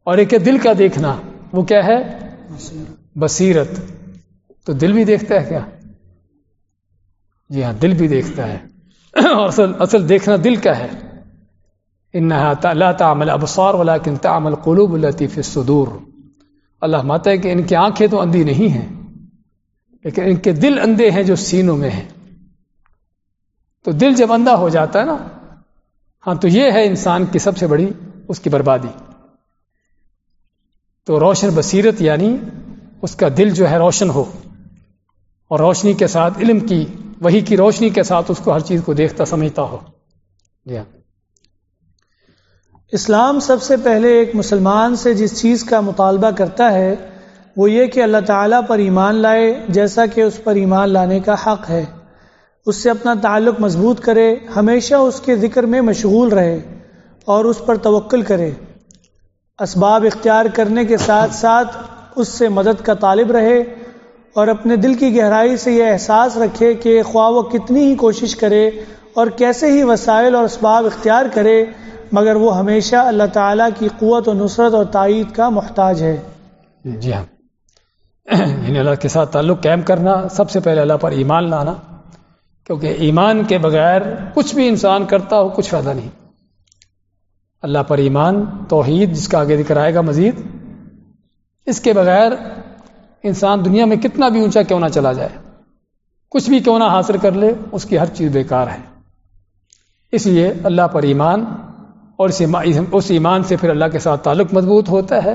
اور ایک ہے دل کا دیکھنا، وہ کیا ہے؟ بصیرت۔ تو دل بھی دیکھتا ہے کیا؟ جی ہاں دل بھی دیکھتا ہے۔ اور اصل اصل دیکھنا دل کا ہے۔ لا تعمل ابصار ولكن تعمل قلوب التي في الصدور۔ اللہ ماتا ہے کہ ان کی آنکھیں تو اندھی نہیں ہیں، لیکن ان کے دل اندھے ہیں جو سینوں میں ہیں۔ تو دل جب اندھا ہو جاتا ہے نا ہاں تو یہ ہے انسان کی سب سے بڑی اس کی بربادی۔ تو روشن بصیرت یعنی اس کا دل جو ہے روشن ہو اور روشنی کے ساتھ علم کی، وہی کی روشنی کے ساتھ اس کو ہر چیز کو دیکھتا، سمجھتا ہو۔ جی ہاں۔ اسلام سب سے پہلے ایک مسلمان سے جس چیز کا مطالبہ کرتا ہے، وہ یہ کہ اللہ تعالیٰ پر ایمان لائے، جیسا کہ اس پر ایمان لانے کا حق ہے۔ اس سے اپنا تعلق مضبوط کرے، ہمیشہ اس کے ذکر میں مشغول رہے اور اس پر توکل کرے۔ اسباب اختیار کرنے کے ساتھ ساتھ اس سے مدد کا طالب رہے اور اپنے دل کی گہرائی سے یہ احساس رکھے کہ خواہ وہ کتنی ہی کوشش کرے اور کیسے ہی وسائل اور اسباب اختیار کرے، مگر وہ ہمیشہ اللہ تعالیٰ کی قوت و نصرت اور تائید کا محتاج ہے۔ جی ہاں۔ یعنی اللہ کے ساتھ تعلق قائم کرنا سب سے پہلے اللہ پر ایمان لانا۔ کیونکہ ایمان کے بغیر کچھ بھی انسان کرتا ہو، کچھ فائدہ نہیں۔ اللہ پر ایمان، توحید، جس کا آگے ذکر آئے گا مزید۔ اس کے بغیر انسان دنیا میں کتنا بھی اونچا کیوں نہ چلا جائے، کچھ بھی کیوں نہ حاصل کر لے، اس کی ہر چیز بیکار ہے۔ اس لیے اللہ پر ایمان اور اس ایمان سے پھر اللہ کے ساتھ تعلق مضبوط ہوتا ہے۔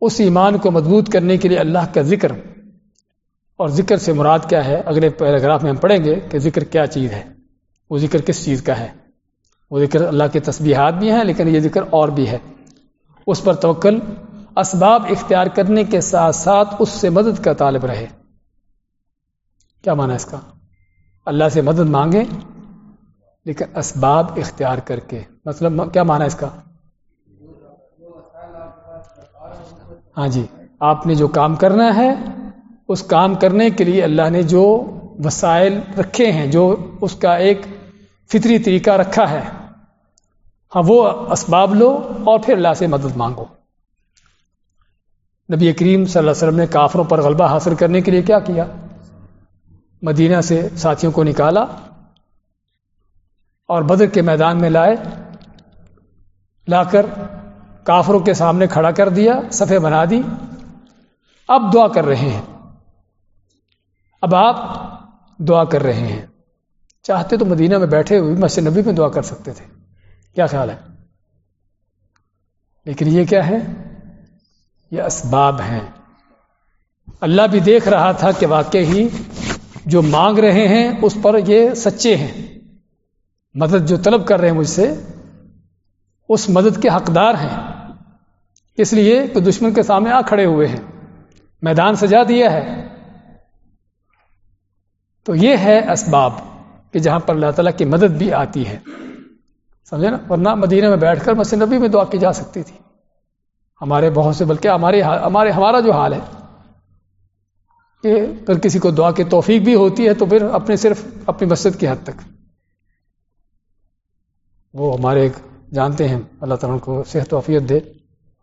اس ایمان کو مضبوط کرنے کے لیے اللہ کا ذکر اور ذکر سے مراد کیا ہے؟ اگلے پیراگراف میں ہم پڑھیں گے کہ ذکر کیا چیز ہے۔ وہ ذکر کس چیز کا ہے؟ وہ ذکر اللہ کے تسبیحات بھی ہیں، لیکن یہ ذکر اور بھی ہے۔ اس پر توکل، اسباب اختیار کرنے کے ساتھ ساتھ اس سے مدد کا طالب رہے۔ کیا مانا اس کا؟ اللہ سے مدد مانگے، لیکن اسباب اختیار کر کے۔ مطلب کیا مانا اس کا؟ ہاں جی آپ نے جو کام کرنا ہے اس کام کرنے کے لیے اللہ نے جو وسائل رکھے ہیں، جو اس کا ایک فطری طریقہ رکھا ہے ہاں وہ اسباب لو اور پھر اللہ سے مدد مانگو۔ نبی کریم صلی اللہ علیہ وسلم نے کافروں پر غلبہ حاصل کرنے کے لیے کیا کیا؟ مدینہ سے ساتھیوں کو نکالا اور بدر کے میدان میں لائے، لا کر کافروں کے سامنے کھڑا کر دیا، صفے بنا دی۔ اب دعا کر رہے ہیں۔ اب آپ دعا کر رہے ہیں۔ چاہتے تو مدینہ میں بیٹھے ہوئے مسجد نبی میں دعا کر سکتے تھے۔ کیا خیال ہے؟ لیکن یہ کیا ہے؟ یہ اسباب ہیں۔ اللہ بھی دیکھ رہا تھا کہ واقع ہی جو مانگ رہے ہیں، اس پر یہ سچے ہیں۔ مدد جو طلب کر رہے ہیں مجھ سے، اس مدد کے حقدار ہیں۔ اس لیے کہ دشمن کے سامنے آ کھڑے ہوئے ہیں۔ میدان سجا دیا ہے۔ تو یہ ہے اسباب کہ جہاں پر اللہ تعالیٰ کی مدد بھی آتی ہے۔ سمجھے نا؟ ورنہ مدینہ میں بیٹھ کر مسجد نبی میں دعا کی جا سکتی تھی۔ ہمارے بہت سے، بلکہ ہمارے ہمارے، ہمارا جو حال ہے کہ اگر کسی کو دعا کی توفیق بھی ہوتی ہے تو پھر اپنے صرف اپنی مسجد کی حد تک۔ وہ ہمارے ایک جانتے ہیں، اللہ تعالیٰ کو صحت وفیت دے۔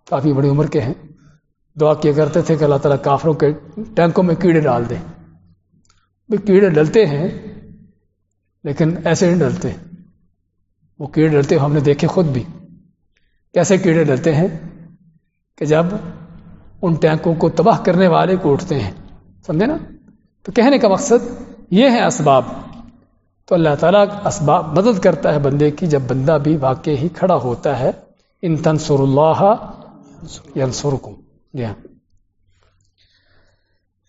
کافی بڑی عمر کے ہیں۔ دعا کیا کرتے تھے کہ اللہ تعالیٰ کافروں کے ٹینکوں میں کیڑے ڈال دیں کیڑے ڈلتے ہیں، لیکن ایسے نہیں ڈلتے۔ وہ کیڑے ڈلتے ہم نے دیکھے خود بھی۔ کیسے کیڑے ڈلتے ہیں؟ کہ جب ان ٹینکوں کو تباہ کرنے والے کو اٹھتے ہیں، سمجھے نا؟ تو کہنے کا مقصد یہ ہے اسباب۔ تو اللہ تعالیٰ اسباب مدد کرتا ہے بندے کی جب بندہ بھی واقع ہی کھڑا ہوتا ہے۔ ان تنسر اللہ ینسرکم جی ہاں۔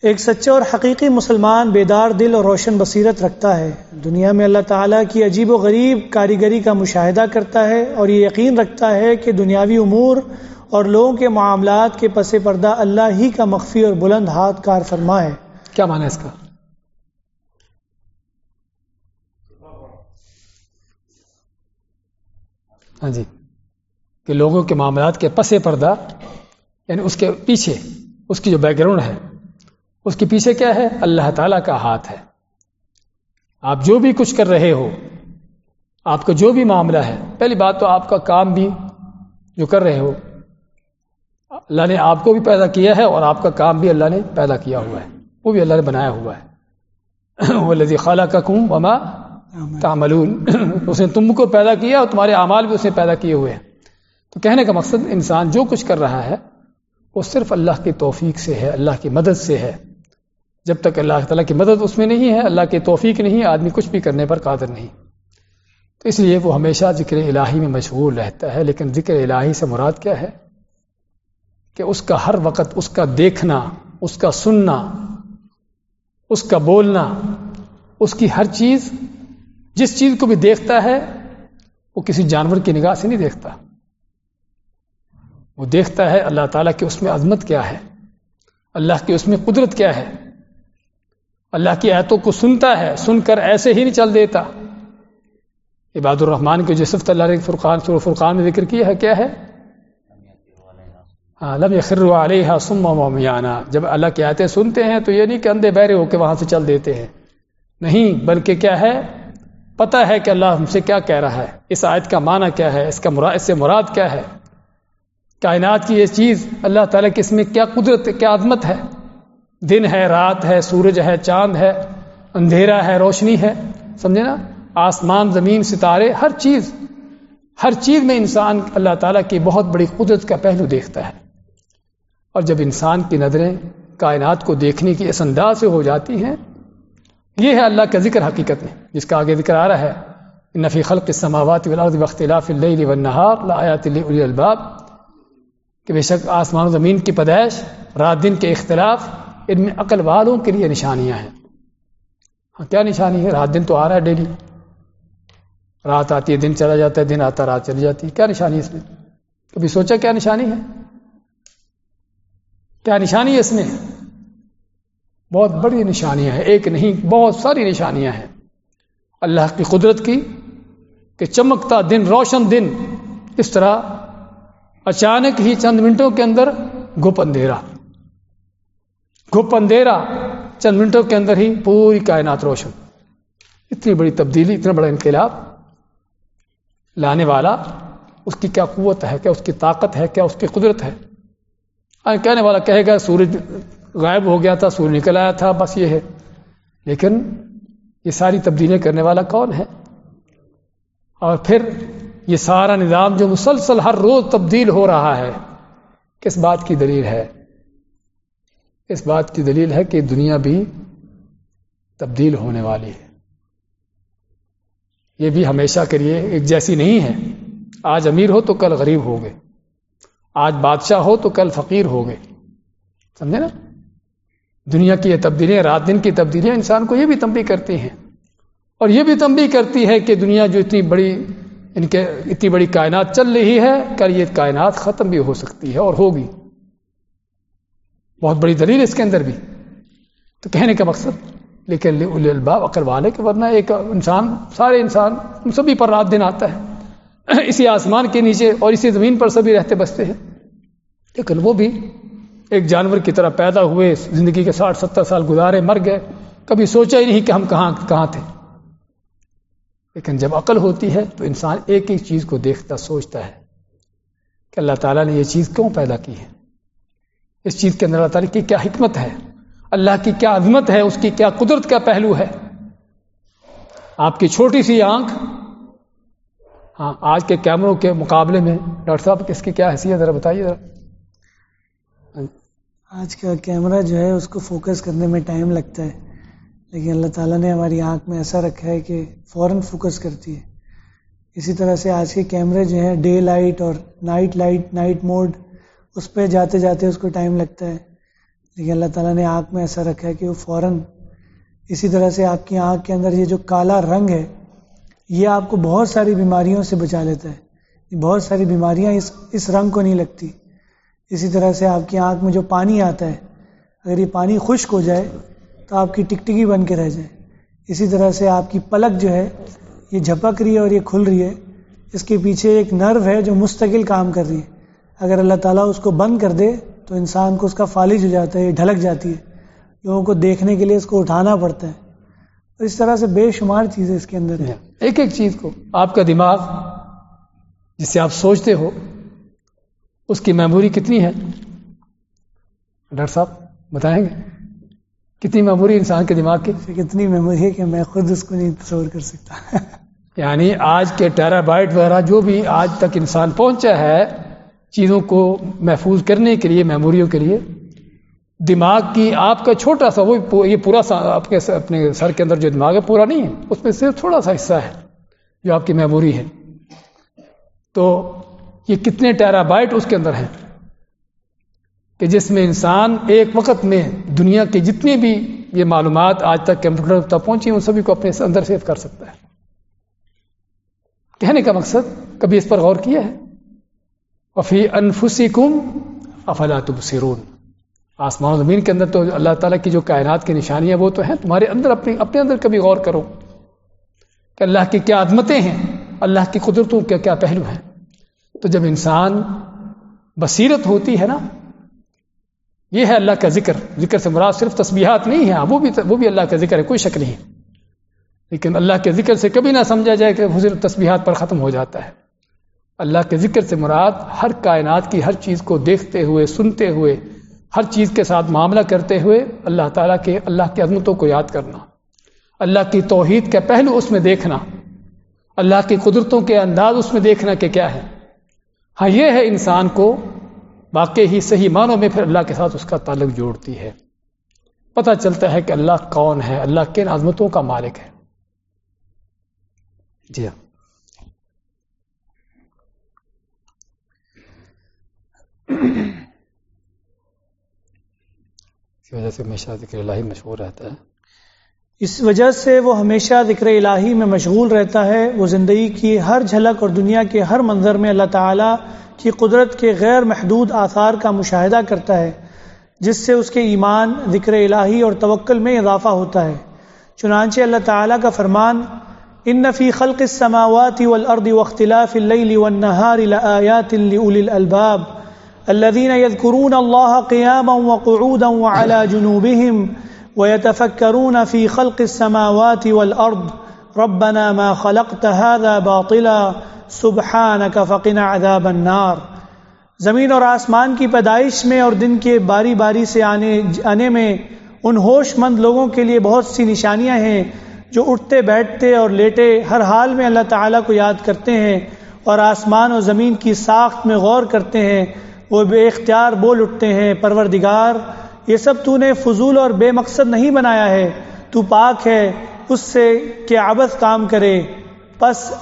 ایک سچا اور حقیقی مسلمان بیدار دل اور روشن بصیرت رکھتا ہے۔ دنیا میں اللہ تعالیٰ کی عجیب و غریب کاریگری کا مشاہدہ کرتا ہے اور یہ یقین رکھتا ہے کہ دنیاوی امور اور لوگوں کے معاملات کے پس پردہ اللہ ہی کا مخفی اور بلند ہاتھ کار فرما ہے۔ کیا مانا اس کا؟ ہاں جی کہ لوگوں کے معاملات کے پس پردہ یعنی اس کے پیچھے، اس کی جو بیک گراؤنڈ ہے اس کے پیچھے کیا ہے؟ اللہ تعالی کا ہاتھ ہے۔ آپ جو بھی کچھ کر رہے ہو، آپ کا جو بھی معاملہ ہے، پہلی بات تو آپ کا کام بھی جو کر رہے ہو، اللہ نے آپ کو بھی پیدا کیا ہے اور آپ کا کام بھی اللہ نے پیدا کیا ہوا ہے۔ وہ بھی اللہ نے بنایا ہوا ہے۔ وہ لذی خالہ کا کم وما تعملون۔ اس نے تم کو پیدا کیا اور تمہارے اعمال بھی اس نے پیدا کیے ہوئے ہیں۔ تو کہنے کا مقصد انسان جو کچھ کر رہا ہے، وہ صرف اللہ کی توفیق سے ہے، اللہ کی مدد سے ہے۔ جب تک اللہ تعالیٰ کی مدد اس میں نہیں ہے، اللہ کی توفیق نہیں، آدمی کچھ بھی کرنے پر قادر نہیں۔ تو اس لیے وہ ہمیشہ ذکر الہی میں مشغول رہتا ہے۔ لیکن ذکر الہی سے مراد کیا ہے؟ کہ اس کا ہر وقت اس کا دیکھنا، اس کا سننا، اس کا بولنا، اس کی ہر چیز، جس چیز کو بھی دیکھتا ہے، وہ کسی جانور کی نگاہ سے نہیں دیکھتا۔ وہ دیکھتا ہے اللہ تعالیٰ کی اس میں عظمت کیا ہے، اللہ کی اس میں قدرت کیا ہے۔ اللہ کی آیتوں کو سنتا ہے، سن کر ایسے ہی نہیں چل دیتا۔ عباد الرحمان کے جسفت اللہ نے فرقان سور فرقان میں ذکر کیا ہے کیا ہے؟ ہاں، لم خر علیہ سم مومیانہ جب اللہ کی آیتیں سنتے ہیں تو یہ نہیں کہ اندھے بہرے ہو کے وہاں سے چل دیتے ہیں۔ نہیں، بلکہ کیا ہے؟ پتہ ہے کہ اللہ ہم سے کیا کہہ رہا ہے۔ اس آیت کا معنی کیا ہے؟ اس کا مراد اس سے مراد کیا ہے؟ کائنات کی یہ چیز اللہ تعالیٰ کی اس میں کیا قدرت، کیا عظمت ہے؟ دن ہے، رات ہے، سورج ہے، چاند ہے، اندھیرا ہے، روشنی ہے، سمجھے نا؟ آسمان، زمین، ستارے، ہر چیز ہر چیز میں انسان اللہ تعالیٰ کی بہت بڑی قدرت کا پہلو دیکھتا ہے۔ اور جب انسان کی نظریں کائنات کو دیکھنے کی اس انداز سے ہو جاتی ہیں، یہ ہے اللہ کا ذکر حقیقت میں، جس کا آگے ذکر آ رہا ہے۔ نفی خلق السماوات والارض واختلاف الليل والنهار لآیات الباب کہ بے شک آسمان و زمین کی پیدائش، رات دن کے اختلاف ان میں عقل والوں کے لیے نشانیاں ہیں۔ ہاں کیا نشانی ہے؟ رات دن تو آ رہا ہے ڈیلی رات آتی ہے، دن چلا جاتا ہے، دن آتا رات چلی جاتی ہے۔ کیا نشانی ہے اس میں؟ کبھی سوچا کیا نشانی ہے؟ کیا نشانی ہے اس میں؟ بہت بڑی نشانیاں ہیں۔ ایک نہیں، بہت ساری نشانیاں ہیں۔ اللہ کی قدرت کی کہ چمکتا دن، روشن دن، اس طرح اچانک ہی چند منٹوں کے اندر گپ اندھیرا۔ گپ اندھیرا چند منٹوں کے اندر ہی پوری کائنات روشن اتنی بڑی تبدیلی، اتنا بڑا انقلاب۔ لانے والا، اس کی کیا قوت ہے؟ کیا اس کی طاقت ہے؟ کیا اس کی قدرت ہے؟ کہنے والا کہے گا، سورج غائب ہو گیا تھا، سورج نکل آیا تھا، بس یہ ہے۔ لیکن یہ ساری تبدیلیاں کرنے والا کون ہے؟ اور پھر یہ سارا نظام جو مسلسل ہر روز تبدیل ہو رہا ہے، کس بات کی دلیل ہے؟ اس بات کی دلیل ہے کہ دنیا بھی تبدیل ہونے والی ہے۔ یہ بھی ہمیشہ کے لیے ایک جیسی نہیں ہے۔ آج امیر ہو تو کل غریب ہو گئے آج بادشاہ ہو تو کل فقیر ہو گئے سمجھے نا؟ دنیا کی یہ تبدیلیاں، رات دن کی تبدیلیاں انسان کو یہ بھی تنبیہ کرتی ہیں۔ اور یہ بھی تنبیہ کرتی ہے کہ دنیا جو اتنی بڑی، ان کے اتنی بڑی کائنات چل رہی ہے، کل یہ کائنات ختم بھی ہو سکتی ہے اور ہوگی۔ بہت بڑی دلیل اس کے اندر بھی۔ تو کہنے کا مقصد، لیکن الباب عقل والے کے، ورنہ ایک انسان، سارے انسان، ان سبھی پر رات دن آتا ہے۔ اسی آسمان کے نیچے اور اسی زمین پر سبھی رہتے بستے ہیں۔ لیکن وہ بھی ایک جانور کی طرح پیدا ہوئے، زندگی کے ساٹھ ستر سال گزارے، مر گئے۔ کبھی سوچا ہی نہیں کہ ہم کہاں کہاں تھے۔ لیکن جب عقل ہوتی ہے تو انسان ایک ایک چیز کو دیکھتا، سوچتا ہے کہ اللہ تعالیٰ نے یہ چیز کیوں پیدا کی ہے؟ اس چیز کے اندر اللہ تعالیٰ کی کیا حکمت ہے؟ اللہ کی کیا عظمت ہے؟ اس کی کیا قدرت کا پہلو ہے؟ آپ کی چھوٹی سی آنکھ ہاں آج کے کیمروں کے مقابلے میں ڈاکٹر صاحب کس کی کیا حیثیت ذرا بتائیے ذرا۔ آج کا کیمرہ جو ہے، اس کو فوکس کرنے میں ٹائم لگتا ہے۔ لیکن اللہ تعالیٰ نے ہماری آنکھ میں ایسا رکھا ہے کہ فوراً فوکس کرتی ہے۔ اسی طرح سے آج کے کیمرے جو ہیں، ڈے لائٹ اور نائٹ لائٹ، نائٹ موڈ اس پہ جاتے جاتے اس کو ٹائم لگتا ہے۔ لیکن اللہ تعالیٰ نے آنکھ میں ایسا رکھا ہے کہ وہ فوراً اسی طرح سے آپ کی آنکھ کے اندر یہ جو کالا رنگ ہے، یہ آپ کو بہت ساری بیماریوں سے بچا لیتا ہے۔ بہت ساری بیماریاں اس اس رنگ کو نہیں لگتی۔ اسی طرح سے آپ کی آنکھ میں جو پانی آتا ہے، اگر یہ پانی خشک ہو جائے تو آپ کی ٹکٹکی بن کے رہ جائے۔ اسی طرح سے آپ کی پلک جو ہے، یہ جھپک رہی ہے اور یہ کھل رہی ہے۔ اس کے پیچھے ایک نرو ہے جو مستقل کام کر رہی ہے۔ اگر اللہ تعالیٰ اس کو بند کر دے تو انسان کو اس کا فالج ہو جاتا ہے ڈھلک جاتی ہے۔ لوگوں کو دیکھنے کے لیے اس کو اٹھانا پڑتا ہے۔ اور اس طرح سے بے شمار چیزیں اس کے اندر ہیں۔ ایک ایک چیز کو آپ کا دماغ جس سے آپ سوچتے ہو اس کی میموری کتنی ہے؟ ڈاکٹر صاحب بتائیں گے؟ کتنی میموری انسان کے دماغ کی؟ کتنی میموری ہے کہ میں خود اس کو نہیں تصور کر سکتا۔ یعنی آج کے ٹیرا بائٹ وغیرہ جو بھی آج تک انسان پہنچا ہے چیزوں کو محفوظ کرنے کے لیے، میموریوں کے لیے۔ دماغ کی آپ کا چھوٹا سا، وہ یہ پورا سا آپ کے اپنے سر کے اندر جو دماغ ہے، پورا نہیں ہے۔ اس میں صرف تھوڑا سا حصہ ہے جو آپ کی میموری ہے۔ تو یہ کتنے ٹیرا بائٹ اس کے اندر ہیں کہ جس میں انسان ایک وقت میں دنیا کے جتنی بھی یہ معلومات آج تک کمپیوٹر تک پہنچی ان سبھی کو اپنے اندر سیو کر سکتا ہے۔ کہنے کا مقصد کبھی اس پر غور کیا ہے؟ وفی انفسی کم افلاۃ سرون آسمان زمین کے اندر تو اللہ تعالیٰ کی جو کائنات کی نشانیاں وہ تو ہیں تمہارے اندر اپنے اپنے اندر کبھی غور کرو کہ اللہ کی کیا عظمتیں ہیں، اللہ کی قدرتوں کے کیا پہلو ہیں۔ تو جب انسان بصیرت ہوتی ہے نا، یہ ہے اللہ کا ذکر۔ ذکر سے مراد صرف تسبیحات نہیں ہے، وہ بھی وہ بھی اللہ کا ذکر ہے، کوئی شک نہیں۔ لیکن اللہ کے ذکر سے کبھی نہ سمجھا جائے کہ حضر تسبیحات پر ختم ہو جاتا ہے۔ اللہ کے ذکر سے مراد ہر کائنات کی ہر چیز کو دیکھتے ہوئے، سنتے ہوئے، ہر چیز کے ساتھ معاملہ کرتے ہوئے اللہ تعالیٰ کے، اللہ کی عظمتوں کو یاد کرنا۔ اللہ کی توحید کے پہلو اس میں دیکھنا۔ اللہ کی قدرتوں کے انداز اس میں دیکھنا کہ کیا ہے۔ ہاں یہ ہے انسان کو واقع ہی صحیح معنوں میں پھر اللہ کے ساتھ اس کا تعلق جوڑتی ہے۔ پتہ چلتا ہے کہ اللہ کون ہے، اللہ کن عظمتوں کا مالک ہے۔ جی ہاں۔ اس وجہ سے ہمیشہ ذکر الہی مشہور رہتا ہے۔ اس وجہ سے وہ ہمیشہ ذکر الہی میں مشغول رہتا ہے۔ وہ زندگی کی ہر جھلک اور دنیا کے ہر منظر میں اللہ تعالیٰ کی قدرت کے غیر محدود آثار کا مشاہدہ کرتا ہے، جس سے اس کے ایمان، ذکر الہی اور توکل میں اضافہ ہوتا ہے۔ چنانچہ اللہ تعالیٰ کا فرمان، ان فی خلق السماوات والارض واختلاف الليل والنهار لآيات لأولي الألباب الذين يذكرون الله قياما وقعودا وعلى جنوبهم ويتفكرون في خلق السماوات والأرض ربنا ما خلقت هذا باطلا سبحانك فقنا عذاب النار زمین اور آسمان کی پیدائش میں اور دن کے باری باری سے آنے آنے میں ان ہوش مند لوگوں کے لیے بہت سی نشانیاں ہیں جو اٹھتے، بیٹھتے اور لیٹے ہر حال میں اللہ تعالیٰ کو یاد کرتے ہیں اور آسمان و زمین کی ساخت میں غور کرتے ہیں۔ وہ بے اختیار بول اٹھتے ہیں پروردگار یہ سب تو نے فضول اور بے مقصد نہیں بنایا ہے تو پاک ہے اس سے کہ عبد کام کرے۔ پس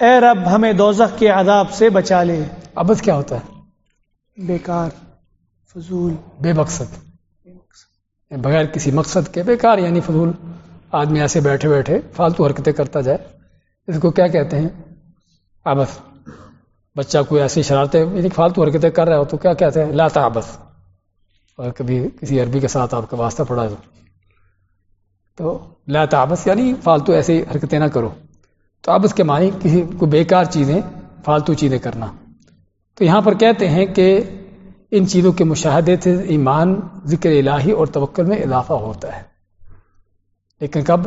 اے رب ہمیں دوزخ کے عذاب سے بچا لے۔ ابد کیا ہوتا ہے؟ بیکار فضول۔ بے مقصد۔ بغیر کسی مقصد کے بیکار یعنی فضول۔ آدمی ایسے بیٹھے بیٹھے فالتو حرکتیں کرتا جائے۔ اس کو کیا کہتے ہیں؟ آبس بچہ کوئی ایسی شرارتیں یعنی فالتو حرکتیں کر رہا ہو تو کیا کہتے ہیں؟ لاتا آبس اور کبھی کسی عربی کے ساتھ آپ کا واسطہ پڑا تو لاتا آبس یعنی فالتو ایسی حرکتیں نہ کرو۔ تو آبس کے معنی کسی کو بیکار چیزیں، فالتو چیزیں کرنا۔ تو یہاں پر کہتے ہیں کہ ان چیزوں کے مشاہدے سے ایمان، ذکر الہی اور توکل میں اضافہ ہوتا ہے۔ لیکن کب؟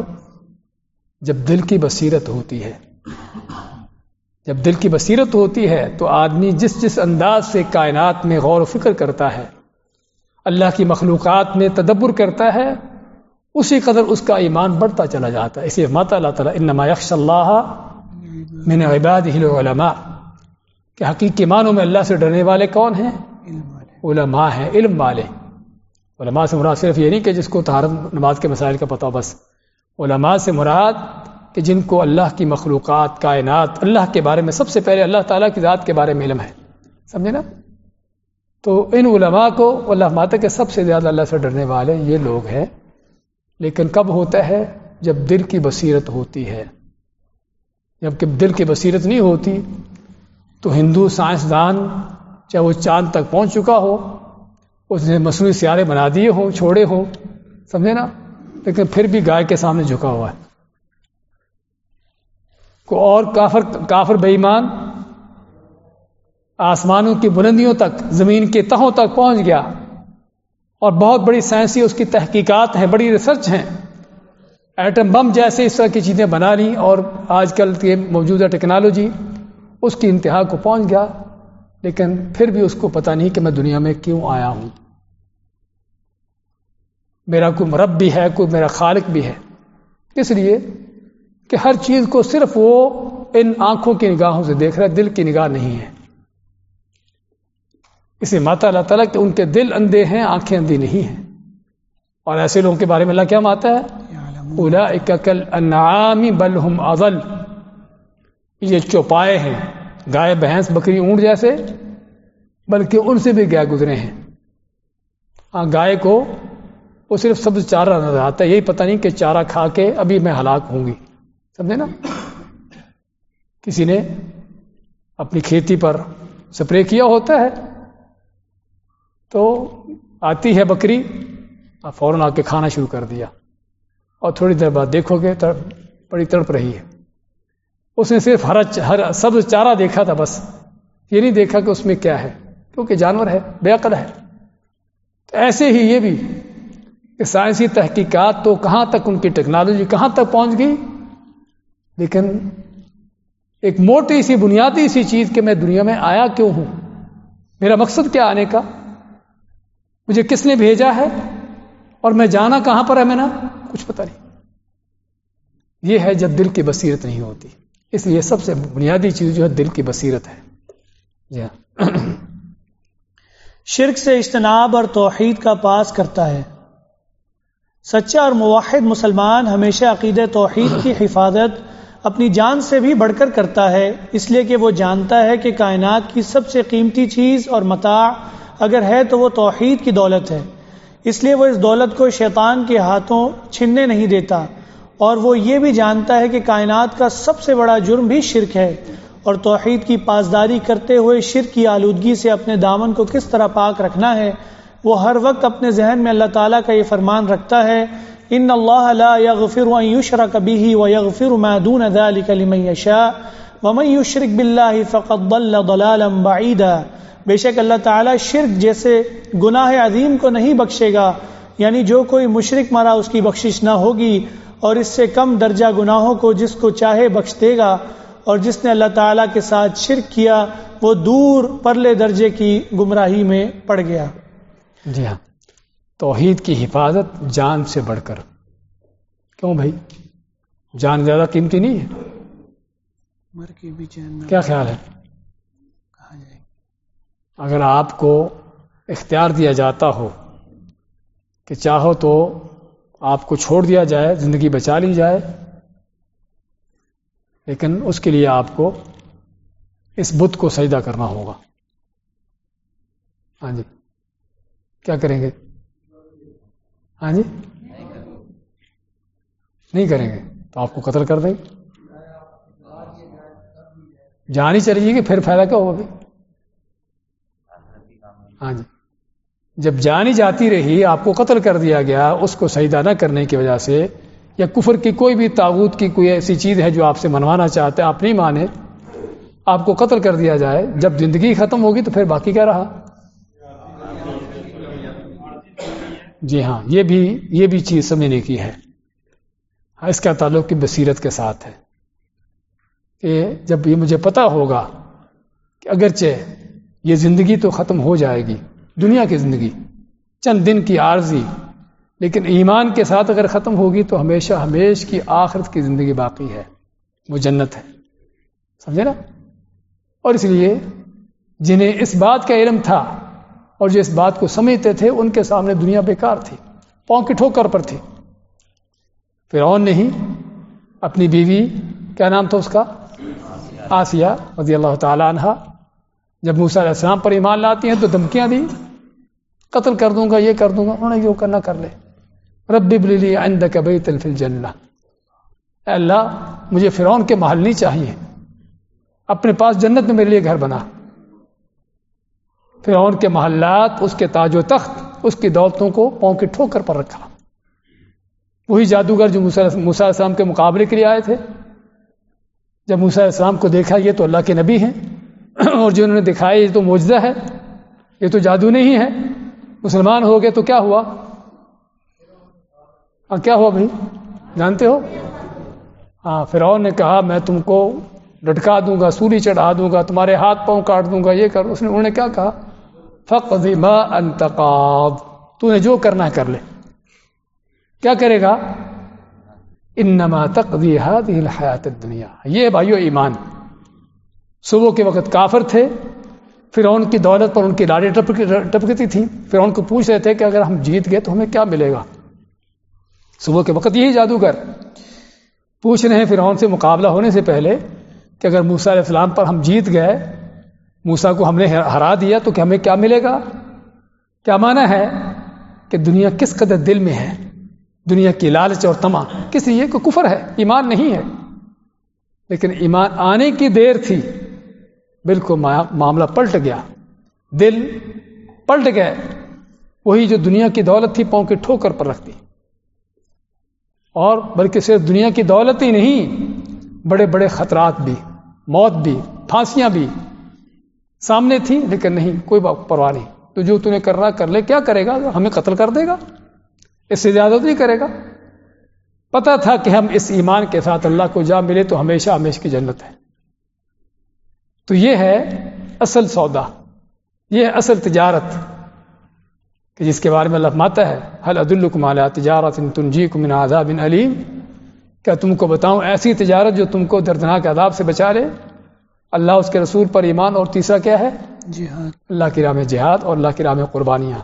جب دل کی بصیرت ہوتی ہے۔ جب دل کی بصیرت ہوتی ہے تو آدمی جس جس انداز سے کائنات میں غور و فکر کرتا ہے، اللہ کی مخلوقات میں تدبر کرتا ہے، اسی قدر اس کا ایمان بڑھتا چلا جاتا ہے۔ اسی مات اللہ تعالیٰ، انما یکش اللہ من عباد علماء کہ حقیقی معنوں میں اللہ سے ڈرنے والے کون ہیں؟ علماء ہیں، علم والے۔ علماء سے مراد صرف یہ نہیں کہ جس کو تہارت نماز کے مسائل کا پتہ بس۔ علماء سے مراد کہ جن کو اللہ کی مخلوقات، کائنات، اللہ کے بارے میں سب سے پہلے اللہ تعالیٰ کی ذات کے بارے میں علم ہے۔ سمجھے نا؟ تو ان علماء کو اللہ ماتا کے سب سے زیادہ اللہ سے ڈرنے والے یہ لوگ ہیں۔ لیکن کب ہوتا ہے؟ جب دل کی بصیرت ہوتی ہے۔ جبکہ دل کی بصیرت نہیں ہوتی، تو ہندو سائنسدان چاہے وہ چاند تک پہنچ چکا ہو، اس نے مصنوعی سیارے بنا دیے ہوں، چھوڑے ہوں۔ سمجھے نا؟ لیکن پھر بھی گائے کے سامنے جھکا ہوا ہے۔ کو اور کافر کافر بےمان آسمانوں کی بلندیوں تک، زمین کے تہوں تک پہنچ گیا۔ اور بہت بڑی سائنسی اس کی تحقیقات ہیں، بڑی ریسرچ ہیں۔ ایٹم بم جیسے اس طرح کی چیزیں بنا لی اور آج کل کے موجودہ ٹیکنالوجی اس کی انتہا کو پہنچ گیا۔ لیکن پھر بھی اس کو پتہ نہیں کہ میں دنیا میں کیوں آیا ہوں۔ میرا کوئی مرب بھی ہے، کوئی میرا خالق بھی ہے۔ اس لیے کہ ہر چیز کو صرف وہ ان آنکھوں کی نگاہوں سے دیکھ رہا ہے دل کی نگاہ نہیں ہے۔ اسے ماتا اللہ تعالیٰ کہ ان کے دل اندھے ہیں آنکھیں اندھی نہیں ہیں۔ اور ایسے لوگوں کے بارے میں اللہ کیا ماتا ہے؟ اولا اکل انعامی بلہم ازل یہ چوپائے ہیں گائے بھینس بکری اونٹ جیسے بلکہ ان سے بھی گائے گزرے ہیں۔ ہاں گائے کو وہ صرف سبز چارہ نظر آتا ہے یہی پتہ نہیں کہ چارہ کھا کے ابھی میں ہلاک ہوں گی۔ سمجھے نا؟ کسی نے اپنی کھیتی پر سپرے کیا ہوتا ہے تو آتی ہے بکری فوراً آ کے کھانا شروع کر دیا اور تھوڑی دیر بعد دیکھو گے بڑی تڑپ رہی ہے۔ اس نے صرف ہر ہر سبز چارہ دیکھا تھا بس۔ یہ نہیں دیکھا کہ اس میں کیا ہے، کیونکہ جانور ہے، بے عقل ہے۔ تو ایسے ہی یہ بھی کہ سائنسی تحقیقات تو کہاں تک ان کی ٹیکنالوجی کہاں تک پہنچ گئی؟ لیکن ایک موٹی سی بنیادی سی چیز کہ میں دنیا میں آیا کیوں ہوں؟ میرا مقصد کیا آنے کا؟ مجھے کس نے بھیجا ہے؟ اور میں جانا کہاں پر ہے میں نا کچھ پتہ نہیں۔ یہ ہے جب دل کی بصیرت نہیں ہوتی۔ اس لیے سب سے بنیادی چیز جو ہے دل کی بصیرت ہے۔ جی ہاں۔ شرک سے اجتناب اور توحید کا پاس کرتا ہے۔ سچا اور موحد مسلمان ہمیشہ عقید توحید کی حفاظت اپنی جان سے بھی بڑھ کر کرتا ہے، اس لیے کہ وہ جانتا ہے کہ کائنات کی سب سے قیمتی چیز اور متاع اگر ہے تو وہ توحید کی دولت ہے۔ اس لیے وہ اس دولت کو شیطان کے ہاتھوں چھننے نہیں دیتا۔ اور وہ یہ بھی جانتا ہے کہ کائنات کا سب سے بڑا جرم بھی شرک ہے۔ اور توحید کی پاسداری کرتے ہوئے شرک کی آلودگی سے اپنے دامن کو کس طرح پاک رکھنا ہے، وہ ہر وقت اپنے ذہن میں اللہ تعالیٰ کا یہ فرمان رکھتا ہے ان اللہ لا يغفر ان يشرك به ويغفر ما دون ذلك لمن يشاء ومن يشرك بالله فقد ضل ضلالا بعيدا بے شک اللہ تعالیٰ شرک جیسے گناہ عظیم کو نہیں بخشے گا یعنی جو کوئی مشرک مرا اس کی بخشش نہ ہوگی اور اس سے کم درجہ گناہوں کو جس کو چاہے بخش دے گا اور جس نے اللہ تعالیٰ کے ساتھ شرک کیا، وہ دور پرلے درجے کی گمراہی میں پڑ گیا۔ جی ہاں۔ توحید کی حفاظت جان سے بڑھ کر۔ کیوں بھائی؟ جان زیادہ قیمتی نہیں ہے۔ مر کے بھی چین کیا خیال ہے؟ کہا جائے اگر آپ کو اختیار دیا جاتا ہو کہ چاہو تو آپ کو چھوڑ دیا جائے زندگی بچا لی جائے لیکن اس کے لیے آپ کو اس بت کو سجدہ کرنا ہوگا۔ ہاں جی۔ کیا کریں گے؟ ہاں جی؟ نہیں کریں گے، تو آپ کو قتل کر دیں گے۔ جان ہی چلیے گی پھر فائدہ کیا ہوگا ہاں جی۔ جب جانی جاتی رہی، آپ کو قتل کر دیا گیا، اس کو سجدہ نہ کرنے کی وجہ سے، یا کفر کی کوئی بھی تعوت کی کوئی ایسی چیز ہے جو آپ سے منوانا چاہتے، آپ نہیں مانے آپ کو قتل کر دیا جائے، جب زندگی ختم ہوگی تو پھر باقی کیا رہا؟ جی ہاں یہ بھی یہ بھی چیز سمجھنے کی ہے۔ ہاں اس کا تعلق کی بصیرت کے ساتھ ہے کہ جب یہ مجھے پتا ہوگا کہ اگرچہ یہ زندگی تو ختم ہو جائے گی، دنیا کی زندگی، چند دن کی عارضی، لیکن ایمان کے ساتھ اگر ختم ہوگی تو ہمیشہ، ہمیش کی آخرت کی زندگی باقی ہے۔ وہ جنت ہے۔ سمجھے نا؟ اور اس لیے جنہیں اس بات کا علم تھا اور جو اس بات کو سمجھتے تھے، ان کے سامنے دنیا بیکار تھی پاؤں کی ٹھوکر پر تھی۔ پھر نے ہی اپنی بیوی، کیا نام تھا اس کا؟ آسیہ رضی اللہ تعالیٰ عنہ، جب موسیٰ علیہ السلام پر ایمان لاتی ہیں تو دھمکیاں دی قتل کر دوں گا، یہ کر دوں گا۔ انہوں نے جو کرنا، کر لے۔ رب بلی عند بیت فی الجنہ۔ اے اللہ، مجھے فرعون کے محل نہیں چاہیے۔ اپنے پاس جنت میں میرے لیے گھر بنا۔ فرعون کے محلات، اس کے تاج و تخت، اس کی دولتوں کو پاؤں کی ٹھوکر پر رکھا۔ وہی جادوگر جو موسیٰ علیہ السلام کے مقابلے کے لیے آئے تھے۔ جب موسیٰ علیہ السلام کو دیکھا، یہ تو اللہ کے نبی ہیں۔ اور جو انہوں نے دکھایا، یہ تو موجزہ ہے۔ یہ تو جادو نہیں ہے۔ مسلمان ہو گئے تو کیا ہوا؟ ہاں کیا ہوا بھائی؟ جانتے ہو؟ ہاں فرعون نے کہا، میں تم کو لٹکا دوں گا سوری چڑھا دوں گا، تمہارے ہاتھ پاؤں کاٹ دوں گا، یہ کر۔ اس نے انہوں نے کیا کہا؟ فقد ما انتقاب تو نے جو کرنا ہے کر لے۔ کیا کرے گا؟ انما تقضی هذه الحیات الدنیا یہ بھائیو ایمان۔ صبح کے وقت کافر تھے پھر ان کی دولت پر ان کی لاڑیں ٹپکتی تھیں۔ پھر ان کو پوچھ رہے تھے کہ اگر ہم جیت گئے تو ہمیں کیا ملے گا؟ صبح کے وقت یہی جادوگر۔ پوچھ رہے ہیں پھر سے مقابلہ ہونے سے پہلے کہ اگر موسا علیہ السلام پر ہم جیت گئے موسا کو ہم نے ہرا دیا تو کہ ہمیں کیا ملے گا؟ کیا مانا ہے کہ دنیا کس قدر دل میں ہے؟ دنیا کی لالچ اور تما کس لیے؟ کو کفر ہے، ایمان نہیں ہے۔ لیکن ایمان آنے کی دیر تھی۔ بالکل معاملہ پلٹ گیا۔ دل پلٹ گئے۔ وہی جو دنیا کی دولت تھی پاؤں کی ٹھوکر پر رکھتی اور بلکہ صرف دنیا کی دولت ہی نہیں، بڑے بڑے خطرات بھی، موت بھی، پھانسیاں بھی۔ سامنے تھی، لیکن نہیں، کوئی پرواہ نہیں۔ تو جو تمہیں کرنا کر لے۔ کیا کرے گا؟ ہمیں قتل کر دے گا۔ اس سے زیادہ نہیں کرے گا۔ پتا تھا کہ ہم اس ایمان کے ساتھ اللہ کو جا ملے تو ہمیشہ ہمیشہ کی جنت ہے۔ تو یہ ہے اصل سودا۔ یہ ہے اصل تجارت۔ کہ جس کے بارے میں اللہ ماتا ہے حل عد الکمالیہ تجارت تنجی کمن عذاب علیم؟ کیا تم کو بتاؤں، ایسی تجارت جو تم کو دردناک عذاب سے بچا لے؟ اللہ اس کے رسول پر ایمان اور تیسرا کیا ہے؟ جہاد۔ اللہ کی راہ جہاد اور اللہ کی راہ قربانیاں۔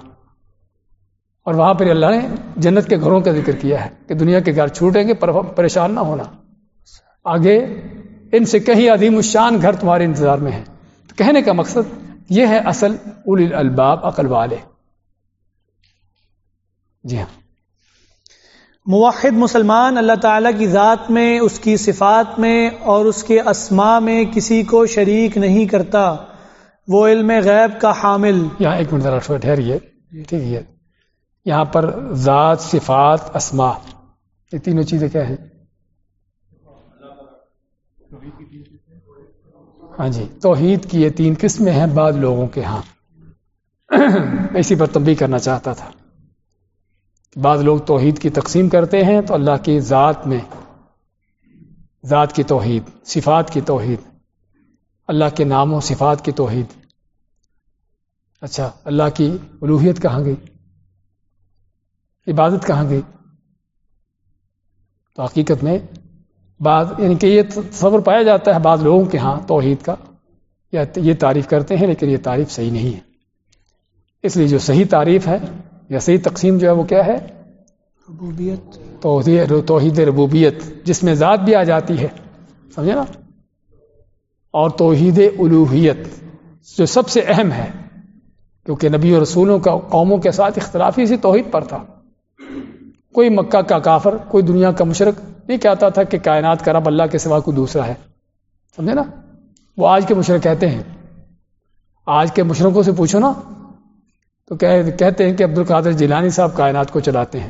اور وہاں پر اللہ نے جنت کے گھروں کا ذکر کیا ہے کہ دنیا کے گھر چھوٹیں گے پریشان نہ ہونا۔ آگے ان سے کہیں عظیم الشان گھر تمہارے انتظار میں ہے تو کہنے کا مقصد یہ ہے اصل اول الباب عقل والے۔ جی ہاں۔ موحد مسلمان اللہ تعالیٰ کی ذات میں، اس کی صفات میں اور اس کے اسما میں کسی کو شریک نہیں کرتا۔ وہ علم غیب کا حامل۔ یہاں ایک منٹ ذرا ٹھہریے ٹھیک ہے۔ یہاں پر ذات، صفات اسما یہ تینوں چیزیں کیا ہیں؟ ہاں جی توحید کی یہ تین قسمیں ہیں بعض لوگوں کے ہاں۔ اسی پر تبھی کرنا چاہتا تھا۔ بعض لوگ توحید کی تقسیم کرتے ہیں تو اللہ کی ذات میں ذات کی توحید، صفات کی توحید، اللہ کے نام و صفات کی توحید۔ اچھا اللہ کی الوحیت کہاں گئی؟ عبادت کہاں گئی؟ تو حقیقت میں بعض یعنی کہ یہ صبر پایا جاتا ہے بعض لوگوں کے ہاں توحید کا، یا یہ تعریف کرتے ہیں لیکن یہ تعریف صحیح نہیں ہے۔ اس لیے جو صحیح تعریف ہے یا صحیح تقسیم جو ہے وہ کیا ہے؟ ربوبیت۔ توحید ربوبیت جس میں ذات بھی آ جاتی ہے۔ سمجھے نا؟ اور توحید الوحیت جو سب سے اہم ہے۔ کیونکہ نبی و رسولوں کا قوموں کے ساتھ اختلافی سی توحید پر تھا۔ کوئی مکہ کا کافر کوئی دنیا کا مشرق نہیں کہتا تھا کہ کائنات کا رب اللہ کے سوا کوئی دوسرا ہے۔ سمجھے نا؟ وہ آج کے مشرق کہتے ہیں۔ آج کے مشرقوں سے پوچھو نا تو کہتے ہیں کہ عبد القادر جیلانی صاحب کائنات کو چلاتے ہیں۔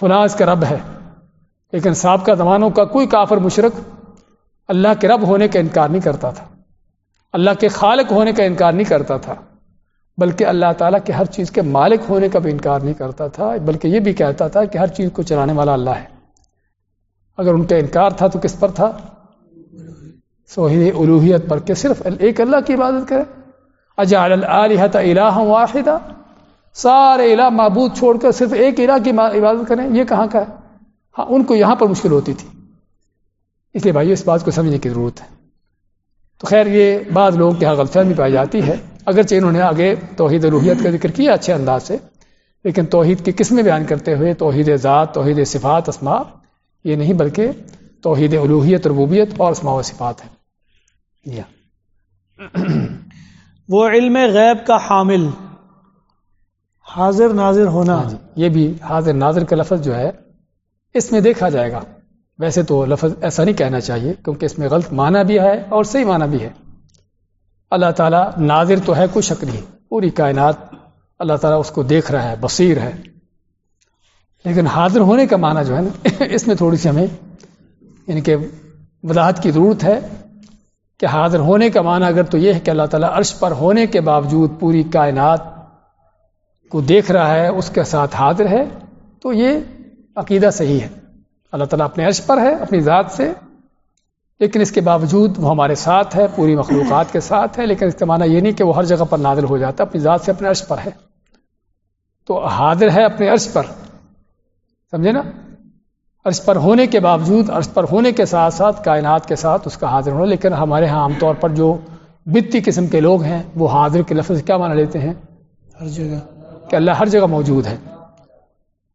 فلاں اس کا رب ہے۔ لیکن صاحب کا زمانوں کا کوئی کافر مشرق اللہ کے رب ہونے کا انکار نہیں کرتا تھا۔ اللہ کے خالق ہونے کا انکار نہیں کرتا تھا۔ بلکہ اللہ تعالیٰ کے ہر چیز کے مالک ہونے کا بھی انکار نہیں کرتا تھا۔ بلکہ یہ بھی کہتا تھا کہ ہر چیز کو چلانے والا اللہ ہے۔ اگر ان کا انکار تھا تو کس پر تھا؟ سوہید الوحیت پر کہ صرف ایک اللہ کی عبادت کرے۔ اجعل الالحت الہ واحدہ سارے الہ معبود چھوڑ کر صرف ایک الہ کی عبادت کریں، یہ کہاں کا ہے؟ ہاں ان کو یہاں پر مشکل ہوتی تھی۔ اس لیے بھائی اس بات کو سمجھنے کی ضرورت ہے۔ تو خیر، یہ بعض لوگوں کے یہاں غلط فہمی پائی جاتی ہے اگرچہ انہوں نے آگے توحید روحیت کا ذکر کیا اچھے انداز سے، لیکن توحید کی قسمیں بیان کرتے ہوئے توحید ذات، توحید صفات اسما یہ نہیں بلکہ توحید الوحیت ربوبیت اور اسماء و صفات ہے وہ علم غیب کا حامل۔ حاضر ناظر ہونا۔ ہاں جی یہ بھی حاضر ناظر کا لفظ جو ہے، اس میں دیکھا جائے گا۔ ویسے تو لفظ ایسا نہیں کہنا چاہیے، کیونکہ اس میں غلط معنی بھی ہے اور صحیح معنی بھی ہے۔ اللہ تعالیٰ ناظر تو ہے، کوئی شک نہیں۔ پوری کائنات اللہ تعالیٰ اس کو دیکھ رہا ہے، بصیر ہے۔ لیکن حاضر ہونے کا معنی جو ہے نا، اس میں تھوڑی سی ہمیں یعنی کہ وضاحت کی ضرورت ہے۔ کہ حاضر ہونے کا معنی اگر تو یہ ہے کہ اللہ تعالیٰ عرش پر ہونے کے باوجود پوری کائنات کو دیکھ رہا ہے، اس کے ساتھ حاضر ہے، تو یہ عقیدہ صحیح ہے۔ اللہ تعالیٰ اپنے عرش پر ہے، اپنی ذات سے، لیکن اس کے باوجود وہ ہمارے ساتھ ہے، پوری مخلوقات کے ساتھ ہے، لیکن اس کا معنی یہ نہیں کہ وہ ہر جگہ پر نادر ہو جاتا، اپنی ذات سے اپنے عرش پر ہے۔ تو حاضر ہے اپنے عرش پر، سمجھے نا؟ عرش پر ہونے کے باوجود عرش پر ہونے کے ساتھ ساتھ کائنات کے ساتھ اس کا حاضر ہونا لیکن ہمارے ہاں عام طور پر جو بتی قسم کے لوگ ہیں وہ حاضر کے لفظ کیا مانا لیتے ہیں؟ ہر جگہ۔ کہ اللہ ہر جگہ موجود ہے۔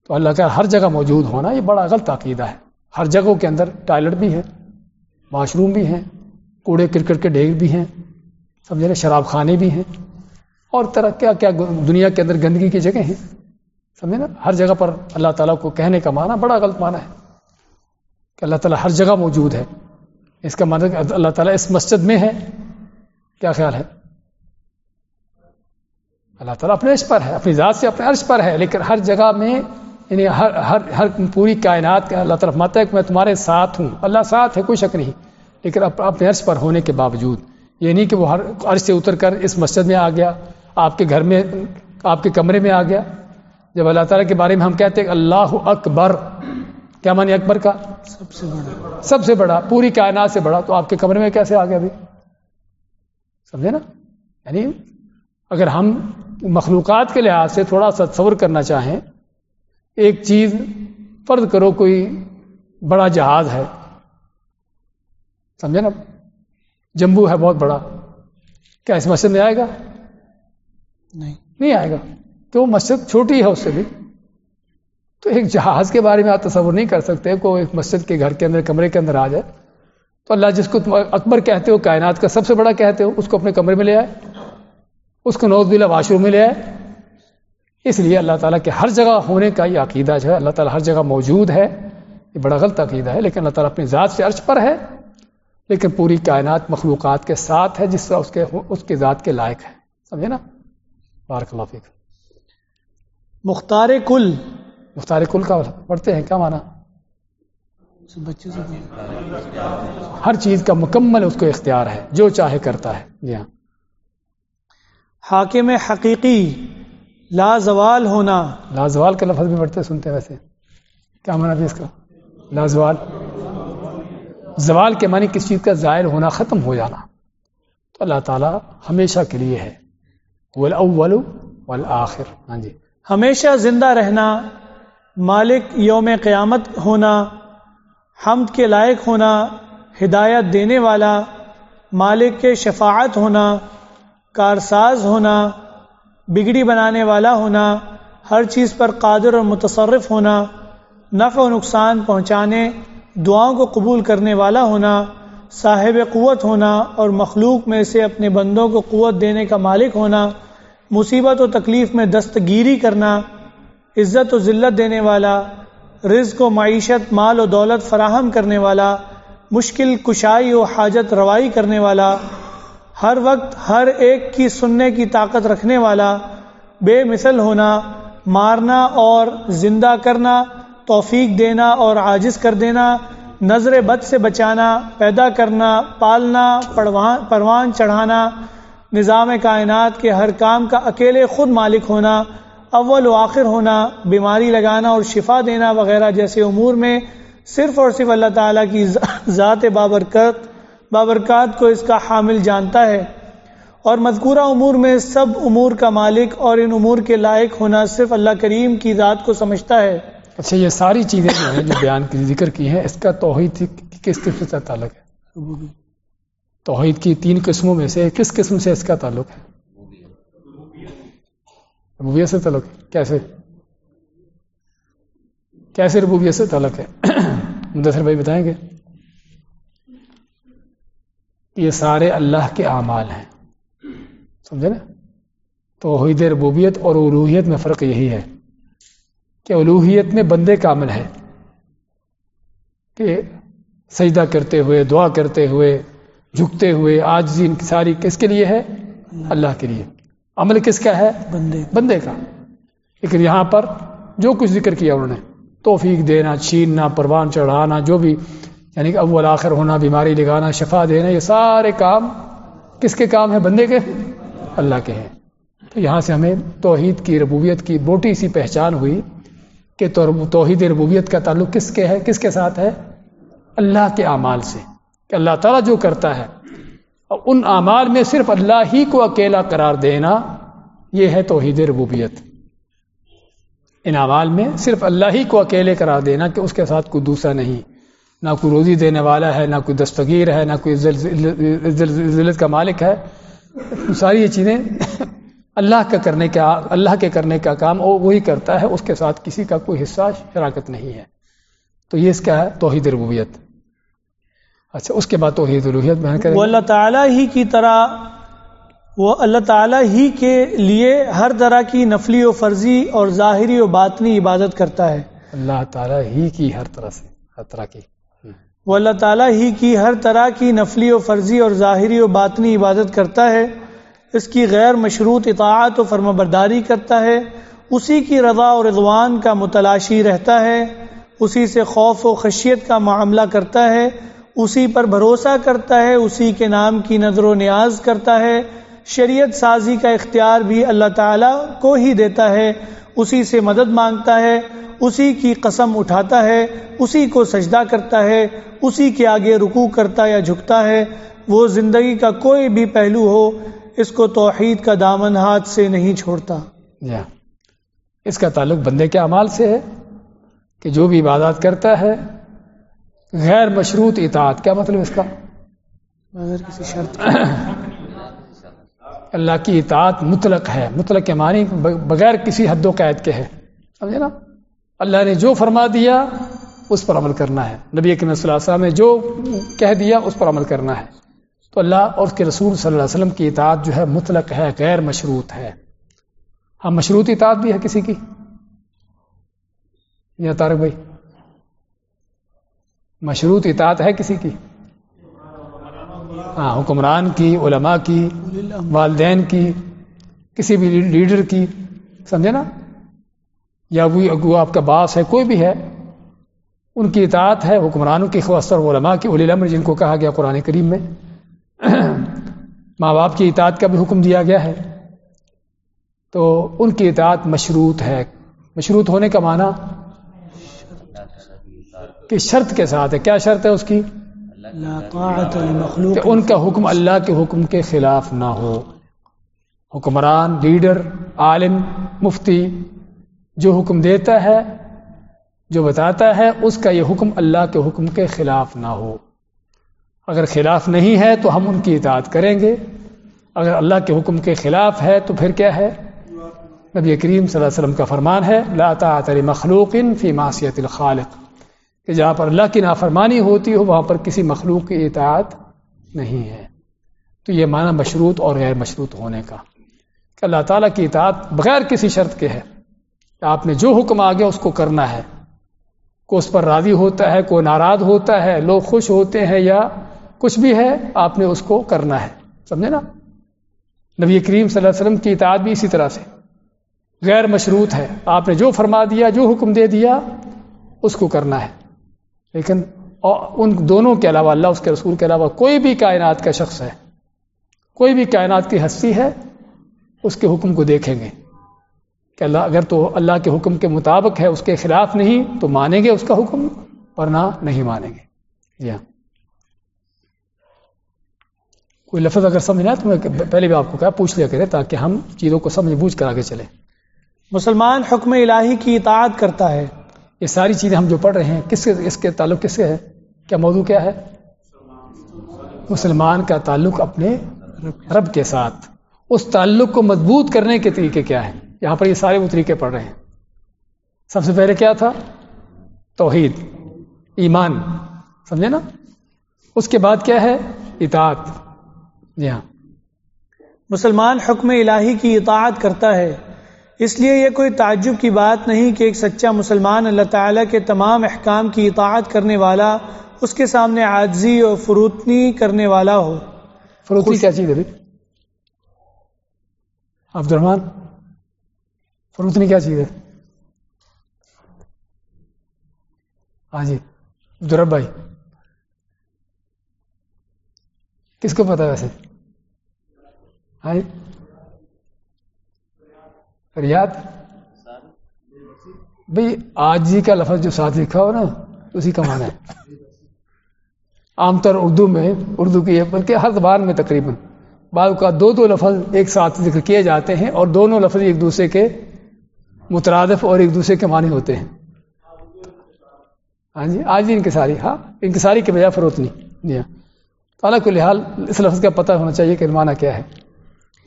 تو اللہ کا ہر جگہ موجود ہونا یہ بڑا غلط عقیدہ ہے۔ ہر جگہوں کے اندر ٹائلٹ بھی ہے واش روم بھی ہیں کوڑے کرکٹ کے ڈیگ بھی ہیں سمجھے شراب خانے بھی ہیں۔ اور طرح کیا کیا دنیا کے اندر گندگی کی جگہ ہیں؟ سمجھے نا؟ ہر جگہ پر اللہ تعالیٰ کو کہنے کا معنی بڑا غلط معنی ہے کہ اللہ تعالیٰ ہر جگہ موجود ہے۔ اس کا معنی کہ اللہ تعالیٰ اس مسجد میں ہے۔ کیا خیال ہے؟ اللہ تعالیٰ اپنے عرش پر ہے، اپنی ذات سے اپنے عرش پر ہے، لیکن ہر جگہ میں یعنی ہر ہر ہر پوری کائنات کا اللہ طرف مت ہے کہ میں تمہارے ساتھ ہوں۔ اللہ ساتھ ہے، کوئی شک نہیں، لیکن اپنے عرش پر ہونے کے باوجود۔ یہ نہیں کہ وہ ہر عرش سے اتر کر اس مسجد میں آ گیا، آپ کے گھر میں، آپ کے کمرے میں آ گیا۔ جب اللہ تعالیٰ کے بارے میں ہم کہتے ہیں اللہ اکبر کیا مانی اکبر کا؟ سب سے بڑا۔ سب سے بڑا پوری کائنات سے بڑا۔ تو آپ کے کمرے میں کیسے آ گیا ابھی؟ سمجھے نا؟ یعنی اگر ہم مخلوقات کے لحاظ سے تھوڑا سا تصور کرنا چاہیں ایک چیز فرض کرو کوئی بڑا جہاز ہے۔ سمجھے نا؟ جمبو ہے بہت بڑا۔ کیا اس مسجد میں آئے گا؟ نہیں۔ نہیں آئے گا۔ تو مسجد چھوٹی ہے اس سے بھی۔ تو ایک جہاز کے بارے میں آپ تصور نہیں کر سکتے کوئی ایک مسجد کے گھر کے اندر، کمرے کے اندر آ جائے۔ تو اللہ جس کو اکبر کہتے ہو، کائنات کا سب سے بڑا کہتے ہو، اس کو اپنے کمرے میں لے آئے۔ اس کو نوز بلا واش روم میں لے آئے۔ اس لیے اللہ تعالیٰ کے ہر جگہ ہونے کا یہ عقیدہ جو ہے، اللہ تعالیٰ ہر جگہ موجود ہے۔ یہ بڑا غلط عقیدہ ہے، لیکن اللہ تعالیٰ اپنی ذات سے عرش پر ہے۔ لیکن پوری کائنات مخلوقات کے ساتھ ہے، جس طرح اس کے، اس کی ذات کے لائق ہے۔ سمجھے نا؟ بارک اللہ فیک مختار کل مختار کل کا پڑھتے ہیں کیا مانا بچے سے ہر چیز کا مکمل اس کو اختیار ہے جو چاہے کرتا ہے۔ جی ہاں۔ حاکم حقیقی لازوال ہونا۔ لازوال کا لفظ بھی پڑھتے سنتے ویسے۔ کیا مانا بھی اس کا؟ لازوال زوال۔ کے معنی کس چیز کا؟ ظاہر ہونا ختم ہو جانا۔ تو اللہ تعالیٰ ہمیشہ کے لیے ہے۔ والاول والآخر۔ ہاں جی۔ ہمیشہ زندہ رہنا، مالک یوم قیامت ہونا، حمد کے لائق ہونا، ہدایت دینے والا، مالک کے شفاعت ہونا، کارساز ہونا، بگڑی بنانے والا ہونا، ہر چیز پر قادر اور متصرف ہونا، نفع و نقصان پہنچانے، دعاؤں کو قبول کرنے والا ہونا، صاحب قوت ہونا اور مخلوق میں سے اپنے بندوں کو قوت دینے کا مالک ہونا مصیبت و تکلیف میں دستگیری کرنا، عزت و ذلت دینے والا، رزق و معیشت، مال و دولت فراہم کرنے والا، مشکل، کشائی و حاجت روائی کرنے والا، ہر وقت ہر ایک کی سننے کی طاقت رکھنے والا، بے مثل ہونا، مارنا اور زندہ کرنا، توفیق دینا اور عاجز کر دینا، نظر بد سے بچانا، پیدا کرنا، پالنا، پروان چڑھانا نظام کائنات کے ہر کام کا اکیلے خود مالک ہونا، اول و آخر ہونا، بیماری لگانا اور شفا دینا وغیرہ جیسے امور میں صرف اور صرف اللہ تعالیٰ کی ذات بابرکت بابرکات کو اس کا حامل جانتا ہے اور مذکورہ امور میں سب امور کا مالک اور ان امور کے لائق ہونا صرف اللہ کریم کی ذات کو سمجھتا ہے۔ اچھا یہ ساری چیزیں جو ہیں جو بیان کی، ذکر کی ہیں، اس کا توحید کس قسم سے تعلق ہے؟ توحید کی تین قسموں میں سے کس قسم سے اس کا تعلق ہے؟ ربوبیت سے تعلق ہے. کیسے؟ کیسے ربوبیت سے تعلق ہے؟ مدثر بھائی بتائیں گے. یہ سارے اللہ کے اعمال ہیں. سمجھے نا؟ توحید ربوبیت اور الوحیت میں فرق یہی ہے کہ الوحیت میں بندے کامل ہے کہ سجدہ کرتے ہوئے، دعا کرتے ہوئے جھکتے ہوئے آج ان کی ساری کس کے لیے ہے؟ اللہ کے لیے۔ عمل کس کا ہے؟ بندے بندے کا۔ لیکن یہاں پر جو کچھ ذکر کیا انہوں نے توفیق دینا چھیننا پروان چڑھانا جو بھی یعنی کہ اول آخر ہونا بیماری لگانا شفا دینا یہ سارے کام کس کے کام ہیں؟ بندے کے۔ اللہ کے ہیں۔ تو یہاں سے ہمیں توحید کی ربوبیت کی موٹی سی پہچان ہوئی کہ توحید ربوبیت کا تعلق کس کے ہے؟ کس کے ساتھ ہے؟ اللہ کے اعمال سے۔ کہ اللہ تعالیٰ جو کرتا ہے، اور ان اعمال میں صرف اللہ ہی کو اکیلا قرار دینا، یہ ہے توحید ربوبیت۔ ان اعمال میں صرف اللہ ہی کو اکیلے قرار دینا کہ اس کے ساتھ کوئی دوسرا نہیں۔ نہ کوئی روزی دینے والا ہے، نہ کوئی دستگیر ہے، نہ کوئی ذلت کا مالک ہے۔ ساری یہ چیزیں اللہ کا کرنے کا، اللہ کے کرنے کا کام وہ وہی کرتا ہے، اس کے ساتھ کسی کا کوئی حصہ، شراکت نہیں ہے۔ تو یہ اس کا ہے توحید ربوبیت۔ اچھا اس کے بعد توحید الوحیت بیان کریں وہ اللہ تعالیٰ ہی کی طرح وہ اللہ تعالیٰ ہی کے لیے ہر طرح کی نفلی و فرضی اور ظاہری و باطنی عبادت کرتا ہے۔ اللہ تعالیٰ ہی کی ہر طرح سے ہر طرح کی۔ وہ اللہ تعالیٰ ہی کی ہر طرح کی نفلی و فرضی اور ظاہری و باطنی عبادت کرتا ہے۔ اس کی غیر مشروط اطاعت و فرم برداری کرتا ہے۔ اسی کی رضا و رضوان کا متلاشی رہتا ہے۔ اسی سے خوف و خشیت کا معاملہ کرتا ہے۔ اسی پر بھروسہ کرتا ہے، اسی کے نام کی نظر و نیاز کرتا ہے۔ شریعت سازی کا اختیار بھی اللہ تعالیٰ کو ہی دیتا ہے۔ اسی سے مدد مانگتا ہے، اسی کی قسم اٹھاتا ہے، اسی کو سجدہ کرتا ہے، اسی کے آگے رکوع کرتا یا جھکتا ہے۔ وہ زندگی کا کوئی بھی پہلو ہو، اس کو توحید کا دامن ہاتھ سے نہیں چھوڑتا۔ یا۔ اس کا تعلق بندے کے اعمال سے ہے کہ جو بھی عبادات کرتا ہے غیر مشروط اطاعت کیا مطلب اس کا؟ بغیر کسی شرط اللہ کی اطاعت مطلق ہے مطلق کے معنی بغیر کسی حد و قید کے ہے۔ سمجھے نا؟ اللہ نے جو فرما دیا اس پر عمل کرنا ہے۔ نبی صلی اللہ علیہ وسلم نے جو کہہ دیا اس پر عمل کرنا ہے۔ تو اللہ اور اس کے رسول صلی اللہ علیہ وسلم کی اطاعت جو ہے مطلق ہے غیر مشروط ہے۔ ہاں مشروط اطاعت بھی ہے کسی کی؟ یا تارک بھائی؟ مشروط اطاعت ہے کسی کی؟ ہاں حکمران کی، علماء کی، والدین کی، کسی بھی لیڈر کی، سمجھے نا؟ یا وہ آپ کا باس ہے، کوئی بھی ہے، ان کی اطاعت ہے، حکمرانوں کی خواصر علماء کی علی الامر جن کو کہا گیا قرآن کریم میں۔ ماں باپ کی اطاعت کا بھی حکم دیا گیا ہے۔ تو ان کی اطاعت مشروط ہے۔ مشروط ہونے کا معنی کہ شرط کے ساتھ ہے۔ کیا شرط ہے اس کی؟ کہ ان کا حکم اللہ کے حکم کے خلاف نہ ہو۔ حکمران لیڈر عالم مفتی جو حکم دیتا ہے جو بتاتا ہے اس کا یہ حکم اللہ کے حکم کے خلاف نہ ہو۔ اگر خلاف نہیں ہے تو ہم ان کی اطاعت کریں گے۔ اگر اللہ کے حکم کے خلاف ہے تو پھر کیا ہے؟ نبی کریم صلی اللہ علیہ وسلم کا فرمان ہے لا تعطر مخلوق فی معصیت الخالق۔ کہ جہاں پر اللہ کی نافرمانی ہوتی ہو، وہاں پر کسی مخلوق کی اطاعت نہیں ہے۔ تو یہ معنی مشروط اور غیر مشروط ہونے کا کہ اللہ تعالیٰ کی اطاعت بغیر کسی شرط کے ہے۔ کہ آپ نے جو حکم آ گیا اس کو کرنا ہے، کو اس پر راضی ہوتا ہے کوئی ناراض ہوتا ہے، لوگ خوش ہوتے ہیں یا کچھ بھی ہے، آپ نے اس کو کرنا ہے۔ سمجھے نا؟ نبی کریم صلی اللہ علیہ وسلم کی اطاعت بھی اسی طرح سے غیر مشروط ہے۔ آپ نے جو فرما دیا، جو حکم دے دیا، اس کو کرنا ہے۔ لیکن ان دونوں کے علاوہ اللہ اس کے رسول کے علاوہ کوئی بھی کائنات کا شخص ہے، کوئی بھی کائنات کی ہستی ہے، اس کے حکم کو دیکھیں گے کہ اللہ، اگر تو اللہ کے حکم کے مطابق ہے، اس کے خلاف نہیں تو مانیں گے اس کا حکم ورنہ نہیں مانیں گے۔ جی ہاں۔ کوئی لفظ اگر سمجھنا ہے تو میں پہلے بھی آپ کو کہا، پوچھ لیا کرے تاکہ ہم چیزوں کو سمجھ بوجھ کر آگے چلیں۔ مسلمان حکم الہی کی اطاعت کرتا ہے۔ یہ ساری چیزیں ہم جو پڑھ رہے ہیں، کس کے، اس کے تعلق کس سے ہے؟ کیا موضوع کیا ہے؟ مسلمان کا تعلق اپنے رب کے ساتھ۔ اس تعلق کو مضبوط کرنے کے طریقے کیا ہیں؟ یہاں پر یہ سارے وہ طریقے پڑھ رہے ہیں۔ سب سے پہلے کیا تھا؟ توحید، ایمان، سمجھے نا؟ اس کے بعد کیا ہے؟ اطاعت۔ جی ہاں۔ مسلمان حکم الہی کی اطاعت کرتا ہے۔ اس لیے یہ کوئی تعجب کی بات نہیں کہ ایک سچا مسلمان اللہ تعالیٰ کے تمام احکام کی اطاعت کرنے والا اس کے سامنے عاجزی اور فروتنی کرنے والا ہو۔ فروتنی کیا چیز ہے عبد الرحمان فروتنی کیا چیز ہے؟ ہاں جی عبدالرب بھائی۔ کس کو پتا ویسے؟ ہاں جی۔ ریاد بھائی آج جی کا لفظ جو ساتھ لکھا ہو نا، اسی کا معنی ہے۔ عام طور اردو میں، اردو کی بلکہ ہر زبان میں تقریباً۔ بعض کا دو دو لفظ ایک ساتھ ذکر کیے جاتے ہیں اور دونوں لفظ ایک دوسرے کے مترادف اور ایک دوسرے کے معنی ہوتے ہیں۔ ہاں جی آج بھی انکساری ہاں انکساری کے بجائے فروت نہیں۔ جی ہاں۔ تعالیٰ کو لحاظ اس لفظ کا پتہ ہونا چاہیے کہ معنی کیا ہے،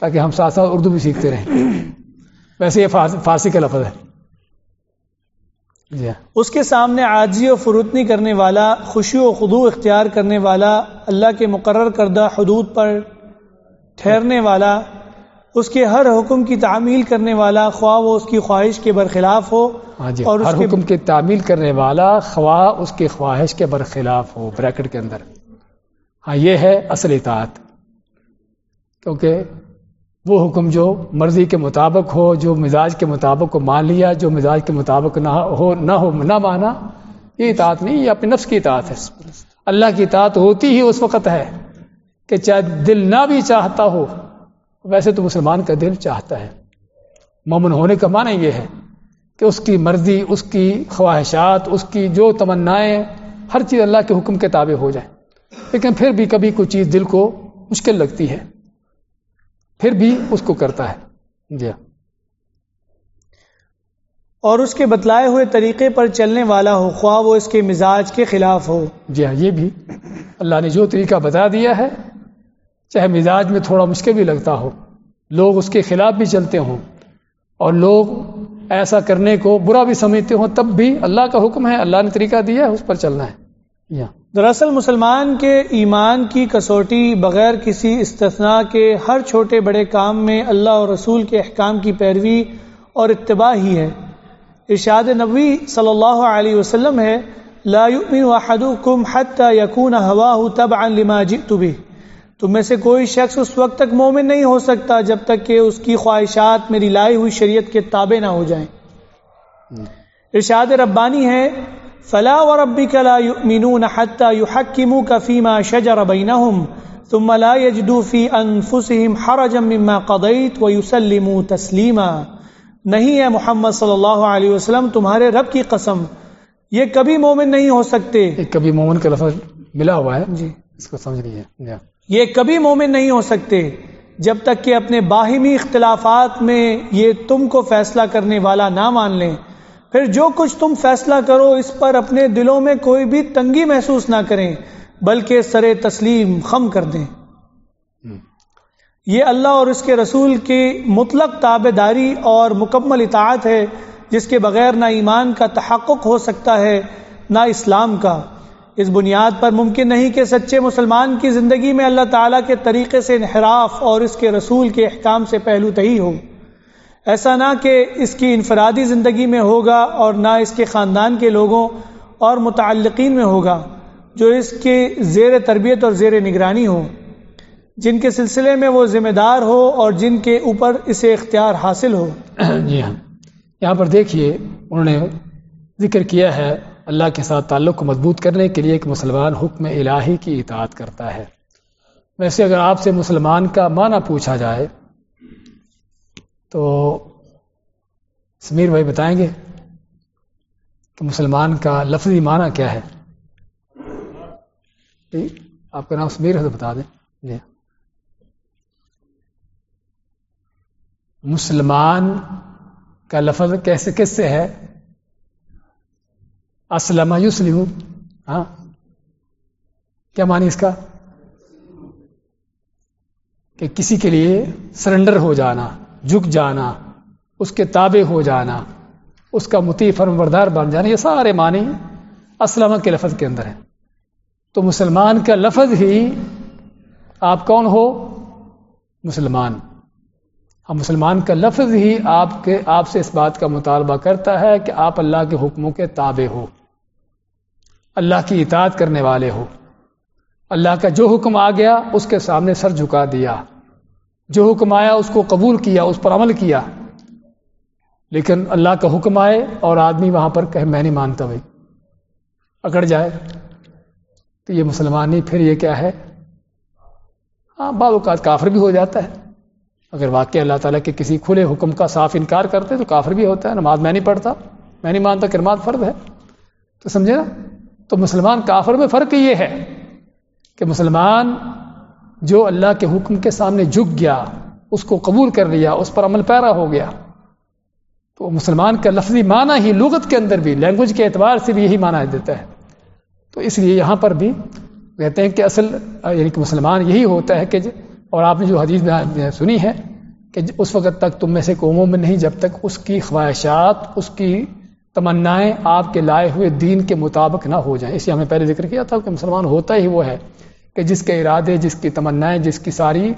تاکہ ہم ساتھ ساتھ اردو بھی سیکھتے رہیں۔ ویسے یہ فارسی کا لفظ ہے۔ جی اس کے سامنے عاجی و فروتنی کرنے والا خوشی و خدو اختیار کرنے والا اللہ کے مقرر کردہ حدود پر ٹھہرنے والا اس کے ہر حکم کی تعمیل کرنے والا خواہ وہ اس کی خواہش کے برخلاف ہو۔ ہاں جی اور ہر حکم کی تعمیل کرنے والا خواہ اس کی خواہش کے برخلاف ہو بریکٹ کے اندر۔ ہاں یہ ہے اصل اطاعت۔ کیونکہ وہ حکم جو مرضی کے مطابق ہو، جو مزاج کے مطابق کو مان لیا، جو مزاج کے مطابق نہ ہو نہ ہو، نہ مانا، یہ اطاعت نہیں، یہ اپنے نفس کی اطاعت ہے۔ اللہ کی اطاعت ہوتی ہی اس وقت ہے کہ چاہے دل نہ بھی چاہتا ہو، ویسے تو مسلمان کا دل چاہتا ہے۔ مومن ہونے کا معنی یہ ہے کہ اس کی مرضی، اس کی خواہشات، اس کی جو تمنائیں، ہر چیز اللہ کے حکم کے تابع ہو جائے لیکن پھر بھی کبھی کوئی چیز دل کو مشکل لگتی ہے۔ پھر بھی اس کو کرتا ہے۔ جی ہاں۔ اور اس کے بتلائے ہوئے طریقے پر چلنے والا ہو خواہ وہ اس کے مزاج کے خلاف ہو۔ جی ہاں یہ بھی اللہ نے جو طریقہ بتا دیا ہے چاہے مزاج میں تھوڑا مشکل بھی لگتا ہو لوگ اس کے خلاف بھی چلتے ہوں۔ اور لوگ ایسا کرنے کو برا بھی سمجھتے ہوں تب بھی اللہ کا حکم ہے اللہ نے طریقہ دیا ہے اس پر چلنا ہے۔ دراصل مسلمان کے ایمان کی کسوٹی بغیر کسی استثناء کے ہر چھوٹے بڑے کام میں اللہ اور رسول کے احکام کی پیروی اور اتباع ہی ہے۔ ارشاد نبوی صلی اللہ علیہ وسلم ہے لا يؤمن احدكم حتى يكون هواه تبعا لما جئت به۔ تم میں سے کوئی شخص اس وقت تک مومن نہیں ہو سکتا جب تک کہ اس کی خواہشات میری لائی ہوئی شریعت کے تابع نہ ہو جائیں۔ ارشاد ربانی ہے فلا وربك لا يؤمنون حتى يحكموك فيما شجر بينهم ثم لا يجدوا في انفسهم حرجا مما قضيت ويسلموا تسليما. نہیں ہے محمد صلی اللہ علیہ وسلم تمہارے رب کی قسم یہ کبھی مومن نہیں ہو سکتے۔ کبھی مومن کا لفظ ملا ہوا ہے۔ جی۔ اس کو سمجھ لیجیے یہ کبھی مومن نہیں ہو سکتے جب تک کہ اپنے باہمی اختلافات میں یہ تم کو فیصلہ کرنے والا نہ مان لیں۔ پھر جو کچھ تم فیصلہ کرو، اس پر اپنے دلوں میں کوئی بھی تنگی محسوس نہ کریں، بلکہ سر تسلیم خم کر دیں۔ یہ اللہ اور اس کے رسول کی مطلق تابے داری اور مکمل اطاعت ہے، جس کے بغیر نہ ایمان کا تحقق ہو سکتا ہے، نہ اسلام کا۔ اس بنیاد پر ممکن نہیں کہ سچے مسلمان کی زندگی میں اللہ تعالیٰ کے طریقے سے انحراف اور اس کے رسول کے احکام سے پہلو تہی ہو۔ ایسا نہ کہ اس کی انفرادی زندگی میں ہوگا اور نہ اس کے خاندان کے لوگوں اور متعلقین میں ہوگا جو اس کے زیر تربیت اور زیر نگرانی ہو جن کے سلسلے میں وہ ذمہ دار ہو اور جن کے اوپر اسے اختیار حاصل ہو۔ جی ہاں۔ یہاں پر دیکھیے، انہوں نے ذکر کیا ہے اللہ کے ساتھ تعلق کو مضبوط کرنے کے لیے ایک مسلمان حکم الہی کی اطاعت کرتا ہے۔ ویسے اگر آپ سے مسلمان کا معنی پوچھا جائے تو سمیر بھائی بتائیں گے کہ مسلمان کا لفظی معنی کیا ہے؟ جی، آپ کا نام سمیر ہے تو بتا دیں۔ جی۔ مسلمان کا لفظ کیسے کس سے ہے؟ اسلم یسلم۔ ہاں۔ کیا مانی اس کا؟ کہ کسی کے لیے سرنڈر ہو جانا۔ جھک جانا، اس کے تابع ہو جانا، اس کا متی فرم بردار بن جانا، یہ سارے معنی اسلم کے لفظ کے اندر ہے تو مسلمان کا لفظ ہی آپ کون ہو؟ مسلمان۔ ہم مسلمان کا لفظ ہی آپ کے، آپ سے اس بات کا مطالبہ کرتا ہے کہ آپ اللہ کے حکموں کے تابع ہو۔ اللہ کی اطاعت کرنے والے ہو۔ اللہ کا جو حکم آ گیا، اس کے سامنے سر جھکا دیا۔ جو حکم آیا اس کو قبول کیا، اس پر عمل کیا۔ لیکن اللہ کا حکم آئے اور آدمی وہاں پر کہ میں نہیں مانتا بھائی۔ اکڑ جائے۔ تو یہ مسلمان نہیں، پھر یہ کیا ہے؟ ہاں بعض اوقات کافر بھی ہو جاتا ہے۔ اگر واقعی اللہ تعالیٰ کے کسی کھلے حکم کا صاف انکار کرتے تو کافر بھی ہوتا ہے، نماز میں نہیں پڑھتا، میں نہیں مانتا کہ نماز فرد ہے۔ تو سمجھے نا؟ تو مسلمان کافر میں فرق یہ ہے کہ مسلمان جو اللہ کے حکم کے سامنے جھک گیا، اس کو قبول کر لیا، اس پر عمل پیرا ہو گیا۔ تو مسلمان کا لفظی معنی ہی لغت کے اندر بھی لینگویج کے اعتبار سے بھی یہی معنی دیتا ہے۔ تو اس لیے یہاں پر بھی کہتے ہیں کہ اصل یعنی کہ مسلمان یہی ہوتا ہے کہ اور آپ نے جو حدیث سنی ہے کہ اس وقت تک تم میں سے قوموں میں نہیں، جب تک اس کی خواہشات، اس کی تمنائیں آپ کے لائے ہوئے دین کے مطابق نہ ہو جائیں۔ اسے ہمیں پہلے ذکر کیا تھا کہ مسلمان ہوتا ہی وہ ہے۔ کہ جس کے ارادے، جس کی تمنائیں، جس کی ساری،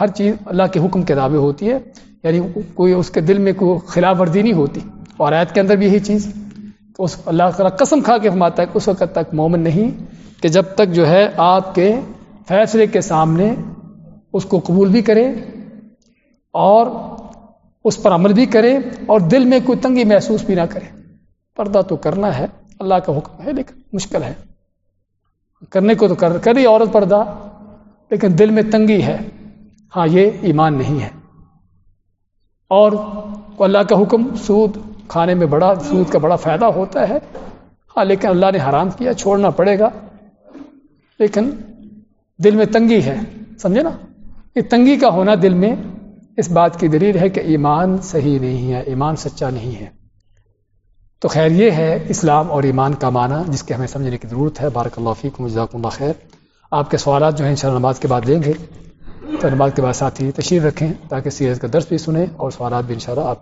ہر چیز اللہ کے حکم کے دعوے ہوتی ہے۔ یعنی کوئی اس کے دل میں کوئی خلاف ورزی نہیں ہوتی۔ اور آیت کے اندر بھی یہی چیز۔ تو اس اللہ تعالیٰ قسم کھا کے فرماتا ہے کہ اس وقت تک مومن نہیں، کہ جب تک جو ہے آپ کے فیصلے کے سامنے اس کو قبول بھی کرے اور اس پر عمل بھی کرے اور دل میں کوئی تنگی محسوس بھی نہ کرے۔ پردہ تو کرنا ہے، اللہ کا حکم ہے لیکن مشکل ہے۔ کرنے کو تو کر کری عورت پردہ، لیکن دل میں تنگی ہے۔ ہاں یہ ایمان نہیں ہے۔ اور اللہ کا حکم سود کھانے میں بڑا، سود کا بڑا فائدہ ہوتا ہے۔ ہاں لیکن اللہ نے حرام کیا، چھوڑنا پڑے گا۔ لیکن دل میں تنگی ہے، سمجھے نا؟ یہ تنگی کا ہونا دل میں اس بات کی دلیل ہے کہ ایمان صحیح نہیں ہے، ایمان سچا نہیں ہے۔ تو خیر یہ ہے، اسلام اور ایمان کا معنی، جس کے ہمیں سمجھنے کی ضرورت ہے۔ بارک اللہ فیکم جزاک اللہ خیر۔ آپ کے سوالات جو ہیں، انشاءاللہ نماز کے بعد لیں گے۔ تو نماز کے بعد ساتھی تشریف رکھیں تاکہ سیرت کا درس بھی سنیں اور سوالات بھی انشاءاللہ آپ